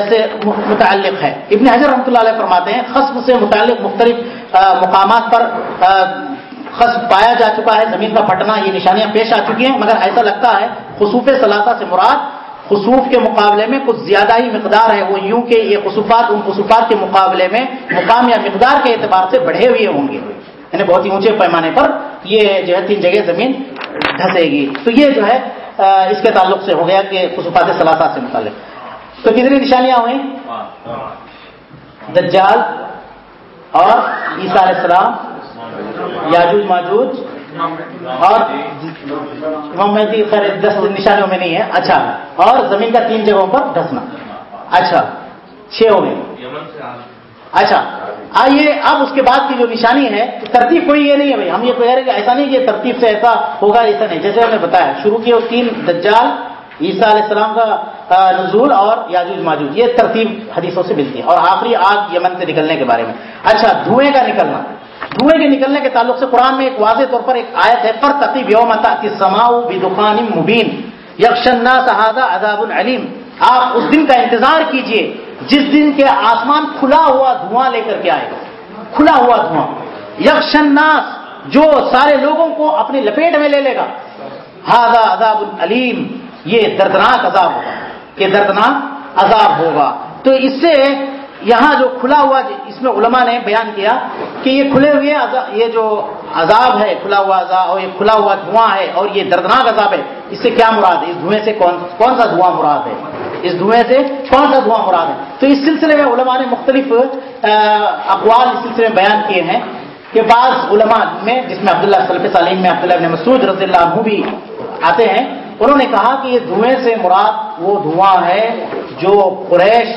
سے متعلق ہے۔ ابن حضر رحمۃ اللہ علیہ فرماتے ہیں، خصب سے متعلق مختلف مقامات پر خصب پایا جا چکا ہے، زمین کا پھٹنا، یہ نشانیاں پیش آ چکی ہیں۔ مگر ایسا لگتا ہے خصوف ثلاثہ سے مراد خصوف کے مقابلے میں کچھ زیادہ ہی مقدار ہے۔ وہ یوں کہ یہ خصوفات ان خصوفات کے مقابلے میں مقام یا مقدار کے اعتبار سے بڑھے ہوئے ہوں گے۔ یعنی بہت ہی اونچے پیمانے پر یہ جو ہے تین جگہ زمین دھسے گی۔ تو یہ جو ہے اس کے تعلق سے ہو گیا کہ خصوصات ثلاثہ سے متعلق۔ تو کتنی نشانیاں ہوئیں؟ دجال اور عیسیٰ علیہ السلام، یاجوج، ماجوج اور امام مہدی، خیر، دس نشانیوں میں نہیں ہے۔ اچھا اور زمین کا تین جگہوں پر ڈھسنا اچھا چھ ہو گئے۔ اچھا آئیے، اب اس کے بعد کی جو نشانی ہے، ترتیب کوئی یہ نہیں ہے بھائی، ہم یہ کہہ رہے کہ ایسا نہیں کہ ترتیب سے ایسا ہوگا، ایسا نہیں۔ جیسے ہم نے بتایا، شروع کیا تین دجال، عیسیٰ علیہ السلام کا نزول اور یاجوج ماجوج، یہ ترتیب حدیثوں سے ملتی ہے۔ اور آخری آگ یمن سے نکلنے کے بارے میں۔ اچھا دھوئیں کا نکلنا۔ دھوئیں کے نکلنے کے تعلق سے قرآن میں ایک واضح طور پر ایک آیت ہے پر تقیب یوم سماؤ بدخان مبین یکشنا صحادہ عذاب العلیم آپ اس دن کا انتظار کیجیے۔ جس دن کے آسمان کھلا ہوا دھواں لے کر کے آئے گا۔ کھلا ہوا دھواں۔ یکشناس جو سارے لوگوں کو اپنی لپیٹ میں لے لے گا۔ ہاضا عذاب العلیم۔ یہ دردناک عذاب ہوگا۔ یہ دردناک عذاب ہوگا۔ تو اس سے یہاں جو کھلا ہوا جی، اس میں علماء نے بیان کیا کہ یہ کھلے ہوئے یہ جو عذاب ہے، کھلا ہوا عذاب اور یہ کھلا ہوا دھواں ہے اور یہ دردناک عذاب ہے۔ اس سے کیا مراد ہے؟ اس دھوئیں سے کون کون سا دھواں مراد ہے؟ اس دھوئیں سے کون سا دھواں مراد ہے تو اس سلسلے میں علماء نے مختلف اقوال اس سلسلے میں بیان کیے ہیں کہ بعض علماء میں، جس میں عبداللہ صلی سلیم میں، عبداللہ ابن مسعود رضی اللہ عنہ بھی آتے ہیں، انہوں نے کہا کہ یہ دھوئیں سے مراد وہ دھواں ہے جو قریش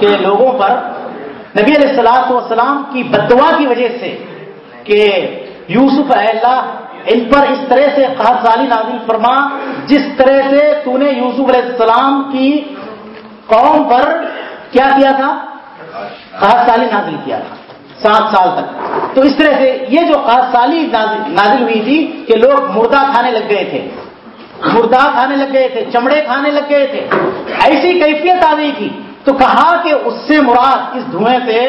کے لوگوں پر نبی علیہ السلاط والسلام کی بدوا کی وجہ سے کہ یوسف اللہ ان پر اس طرح سے قحط سالی نازل فرما، جس طرح سے تو نے یوسف علیہ السلام کی قوم پر کیا کیا تھا؟ قحط سالی نازل کیا تھا، سات سال تک۔ تو اس طرح سے یہ جو قحط سالی نازل ہوئی تھی کہ لوگ مردہ کھانے لگ گئے تھے۔ مردہ کھانے لگ گئے تھے، چمڑے کھانے لگ گئے تھے۔ ایسی کیفیت آ گئی تھی۔ تو کہا کہ اس سے مراد اس دھوئیں سے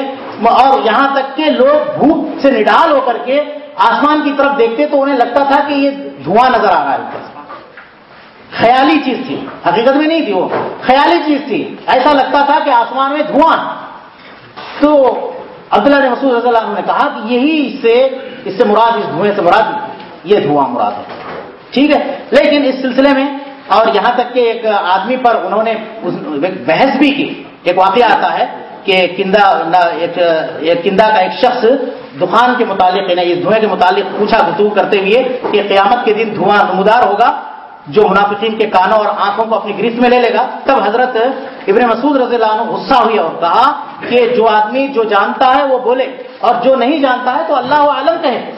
اور یہاں تک کہ لوگ بھوک سے نڈال ہو کر کے آسمان کی طرف دیکھتے تو انہیں لگتا تھا کہ یہ دھواں نظر آ رہا ہے خیالی چیز تھی۔ حقیقت میں نہیں تھی وہ۔ خیالی چیز تھی۔ ایسا لگتا تھا کہ آسمان میں دھواں۔ تو عبداللہ نے مسعود رضی اللہ عنہ نے کہا کہ یہی اس سے اس سے مراد، اس دھوئیں سے مراد یہ دھواں مراد ہے۔ ٹھیک ہے۔ لیکن اس سلسلے میں اور یہاں تک کہ ایک آدمی پر انہوں نے بحث بھی کی۔ ایک واقعہ آتا ہے۔ کہ کندا ایک کندا کا ایک شخص دکان کے متعلق یعنی اس دھوئیں کے متعلق پوچھا گفتگو کرتے ہوئے کہ قیامت کے دن دھواں نمودار ہوگا جو منافقین کے کانوں اور آنکھوں کو اپنی گرفت میں لے لے گا۔ تب حضرت ابن مسعود رضی اللہ عنہ غصہ ہوئی اور کہا کہ جو آدمی جو جانتا ہے وہ بولے اور جو نہیں جانتا ہے تو اللہ عالم کہے۔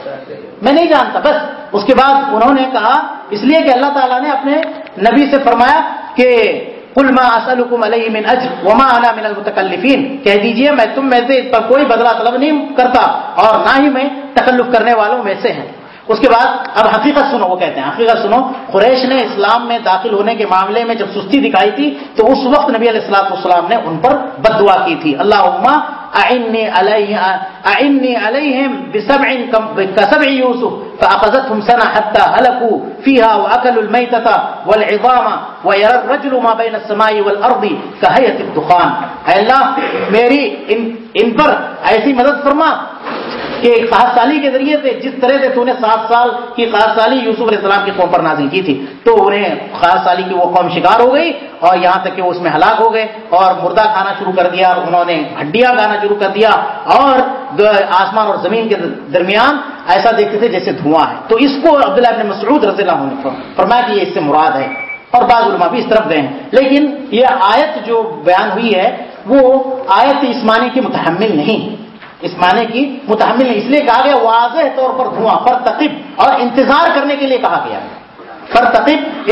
میں نہیں جانتا، بس۔ اس کے بعد انہوں نے کہا، اس لیے کہ اللہ تعالیٰ نے اپنے نبی سے فرمایا کہ ما اسلکم علیہ من اجر وما انا من المتکلفین کہہ دیجیے، میں تم میں سے اس پر کوئی بدلہ طلب نہیں کرتا اور نہ ہی میں تکلف کرنے والوں میں سے ہیں اس کے بعد اب حقیقت سنو، وہ کہتے ہیں، حقیقت سنو، قریش نے اسلام میں داخل ہونے کے معاملے میں جب سستی دکھائی تھی تو اس وقت نبی علیہ السلاط والسلام نے ان پر بد دعا کی تھی۔ اللہ عما اعنی علیہم بسبع كسبع يوسف فأخذتهم سنة حتى هلكوا فيها وأكلوا الميتة والعظام ويرى الرجل ما بين السماء والارض كهيئة الدخان. اے اللہ میری ان, ان پر ایسی مدد فرما کہ خاص سالی کے ذریعے سے جس طرح سے تو نے سات سال کی خاص سالی یوسف علیہ السلام کی قوم پر نازل کی تھی، تو انہیں خاص سالی کی وہ قوم شکار ہو گئی اور یہاں تک کہ وہ اس میں ہلاک ہو گئے اور مردہ کھانا شروع کر دیا اور انہوں نے ہڈیاں کھانا شروع کر دیا اور آسمان اور زمین کے درمیان ایسا دیکھتے تھے جیسے دھواں ہے۔ تو اس کو عبداللہ ابن مسعود رضی اللہ عنہ فرمایا کہ یہ اس سے مراد ہے اور بعض علماء بھی اس طرف گئے ہیں۔ لیکن یہ آیت جو بیان ہوئی ہے، وہ آیت اسمانی کی متحمل نہیں۔ اس معنی کی متحمل اس لیے کہا گیا، واضح طور پر دھواں پر اور انتظار کرنے کے لیے کہا گیا۔ پر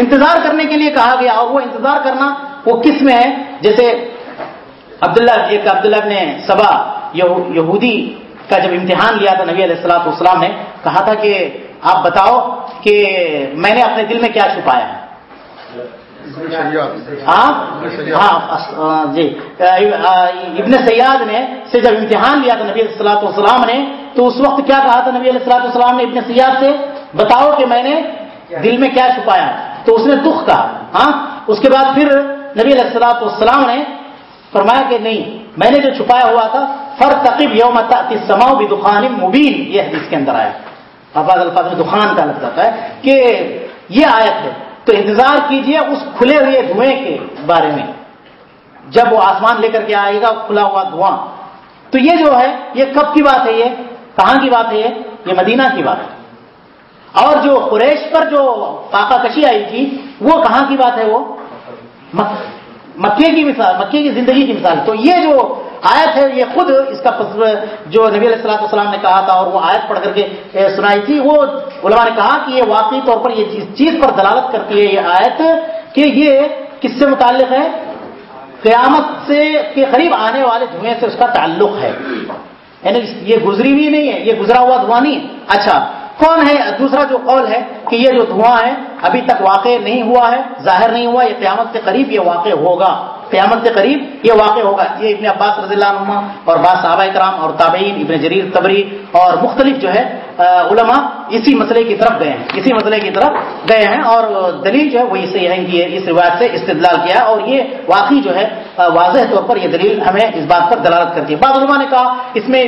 انتظار کرنے کے لیے کہا گیا، اور وہ انتظار کرنا وہ کس میں ہے؟ جیسے عبداللہ، ایک عبداللہ نے سبا یہودی کا جب امتحان لیا تھا نبی علیہ السلاۃ والسلام نے کہا تھا کہ آپ بتاؤ کہ میں نے اپنے دل میں کیا چھپایا ہے۔ ہاں ہاں جی. ابن سیاد نے سے جب امتحان لیا تھا نبی علیہ السلاۃ والسلام نے تو اس وقت کیا کہا تھا نبی علیہ السلاۃ والسلام نے ابن سیاد سے؟ بتاؤ کہ میں نے دل میں کیا چھپایا۔ تو اس نے دکھ کہا۔ ہاں؟ اس کے بعد پھر نبی علیہ السلاۃ والسلام نے فرمایا کہ نہیں میں نے جو چھپایا ہوا تھا فر تقیب یوم سماؤ بھی دخان مبین یہ حدیث کے اندر آیا۔ الفاظ الفاظ میں دخان کا لگ جاتا ہے کہ یہ آیت ہے۔ تو انتظار کیجیے اس کھلے ہوئے دھوئیں کے بارے میں۔ جب وہ آسمان لے کر کے آئے گا، کھلا ہوا دھواں۔ تو یہ جو ہے، یہ کب کی بات ہے یہ؟ کہاں کی بات ہے یہ؟ یہ مدینہ کی بات ہے۔ اور جو قریش پر جو پاپا کشی آئی تھی، وہ کہاں کی بات ہے وہ؟ مکے کی مثال، مکے کی زندگی کی مثال۔ تو یہ جو آیت ہے، یہ خود اس کا جو نبی علیہ السلام السلام نے کہا تھا اور وہ آیت پڑھ کر کے سنائی تھی، وہ علماء نے کہا کہ یہ واقعی طور پر یہ چیز پر دلالت کرتی ہے یہ آیت کہ یہ کس سے متعلق ہے؟ قیامت سے کے قریب آنے والے دھوئیں سے اس کا تعلق ہے۔ یعنی یہ گزری ہوئی نہیں ہے، یہ گزرا ہوا دھواں نہیں اچھا کون ہے؟ دوسرا جو قول ہے کہ یہ جو دھواں ہے، ابھی تک واقع نہیں ہوا ہے، ظاہر نہیں ہوا، یہ قیامت سے قریب یہ واقع ہوگا۔ قیامت کے قریب یہ واقع ہوگا۔ یہ ابن عباس رضی اللہ عنہ اور بعض صحابہ کرام اور تابعین، ابن جریر، تبری اور مختلف جو ہے علماء اسی مسئلے کی طرف گئے ہیں۔ اسی مسئلے کی طرف گئے ہیں اور دلیل جو ہے وہ اسے یہ اس روایت سے استدلال کیا ہے اور یہ واقعی جو ہے واضح طور پر یہ دلیل ہمیں اس بات پر دلالت کرتی ہے۔ بعض علماء نے کہا، اس میں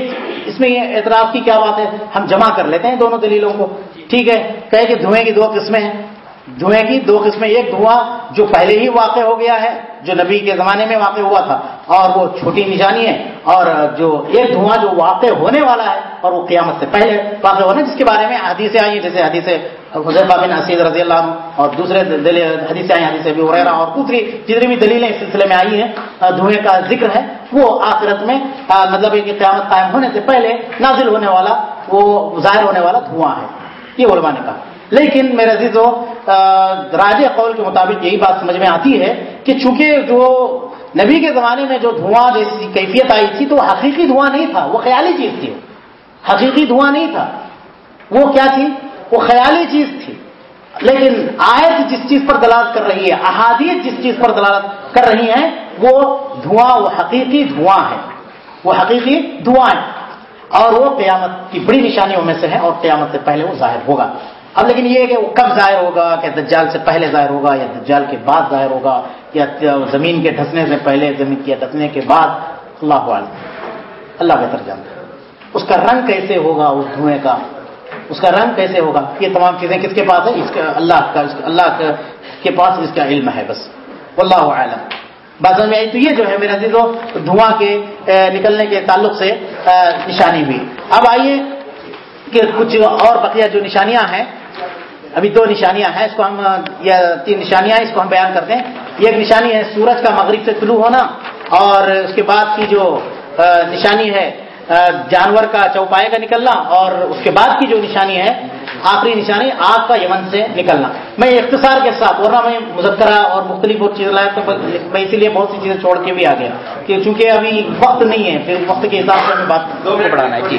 اس میں یہ اعتراف کی کیا بات ہے؟ ہم جمع کر لیتے ہیں دونوں دلیلوں کو۔ ٹھیک ہے کہ کہ دھوئیں کی دو قسمیں ہیں۔ دھوئیں کی دو قسمیں، ایک دھواں جو پہلے ہی واقع ہو گیا ہے، جو نبی کے زمانے میں واقع ہوا تھا، اور وہ چھوٹی نشانی ہے، اور جو ایک دھواں جو واقع ہونے والا ہے، اور وہ قیامت سے پہلے واقع ہونا جس کے بارے میں حدیثیں آئی ہیں جیسے حدیث حضیفہ بن حسید رضی اللہ عنہ، اور دوسرے حدیثیں آئی حدیث ابی وغیرہ اور دوسری جتنی بھی دلیلیں اس سلسلے میں آئی ہیں دھوئیں کا ذکر ہے، وہ آخرت میں مطلب کہ قیامت قائم ہونے سے پہلے نازل ہونے والا، وہ ظاہر ہونے والا دھواں ہے۔ یہ علماء نے کہا۔ لیکن میرے عزیزو راج قول کے مطابق یہی بات سمجھ میں آتی ہے کہ چونکہ جو نبی کے زمانے میں جو دھواں جیسی کیفیت آئی تھی تو حقیقی دھواں نہیں تھا، وہ خیالی چیز تھی۔ حقیقی دھواں نہیں تھا۔ وہ کیا تھی؟ وہ خیالی چیز تھی۔ لیکن آیت جس چیز پر دلالت کر رہی ہے احادیت جس چیز پر دلالت کر رہی ہیں، وہ دھواں، وہ حقیقی دھواں ہے۔ وہ حقیقی دھواں ہے۔ اور وہ قیامت کی بڑی نشانیوں میں سے ہے اور قیامت سے پہلے وہ ظاہر ہوگا۔ اب لیکن یہ کہ وہ کب ظاہر ہوگا کہ دجال سے پہلے ظاہر ہوگا یا دجال کے بعد ظاہر ہوگا یا زمین کے ڈھسنے سے پہلے، زمین کے ڈھسنے کے بعد؟ اللہ عالم اللہ بہتر جانتا ہے۔ اس کا رنگ کیسے ہوگا؟ اس دھوئیں کا۔ اس کا رنگ کیسے ہوگا؟ یہ تمام چیزیں کس کے پاس ہے اس کا اللہ کا اللہ کے پاس اس کا علم ہے بس۔ اللہ عالم بات میں آئی؟ تو یہ جو ہے میرا عزیزو، دھواں کے نکلنے کے تعلق سے نشانی ہوئی۔ اب آئیے کہ کچھ اور بقیہ جو نشانیاں ہیں ابھی دو نشانیاں ہیں اس کو ہم یا تین نشانیاں اس کو ہم بیان کرتے ہیں۔ یہ ایک نشانی ہے سورج کا مغرب سے طلوع ہونا اور اس کے بعد کی جو نشانی ہے جانور کا چوپائے کا نکلنا اور اس کے بعد کی جو نشانی ہے آخری نشانی آگ کا یمن سے نکلنا۔ میں اختصار کے ساتھ ورنہ میں مذکرہ اور مختلف اور چیزیں لایا تو میں اسی لیے بہت سی چیزیں چھوڑ کے بھی آ گیا۔ کہ چونکہ ابھی وقت نہیں ہے پھر وقت کے حساب سے ہمیں بات۔ بڑھانا ہے جی۔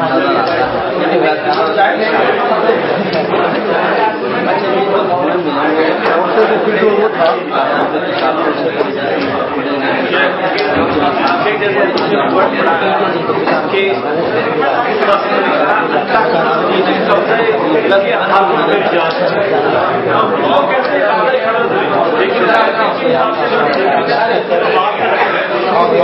لیکن کتاب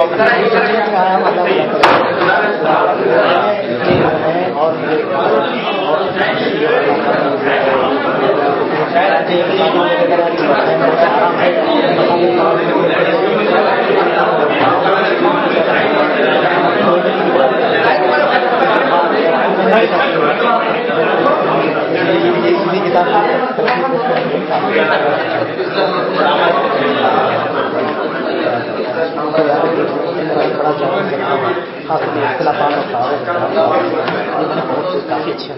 کافی اچھی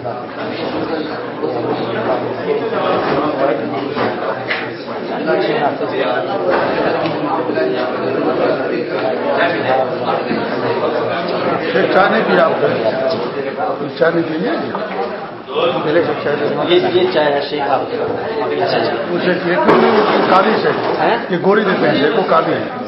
نہیں پیے یہ چائے ہے شیخ آپ اسے کالی سے یہ گولی دیتے ہیں کو کالی ہے۔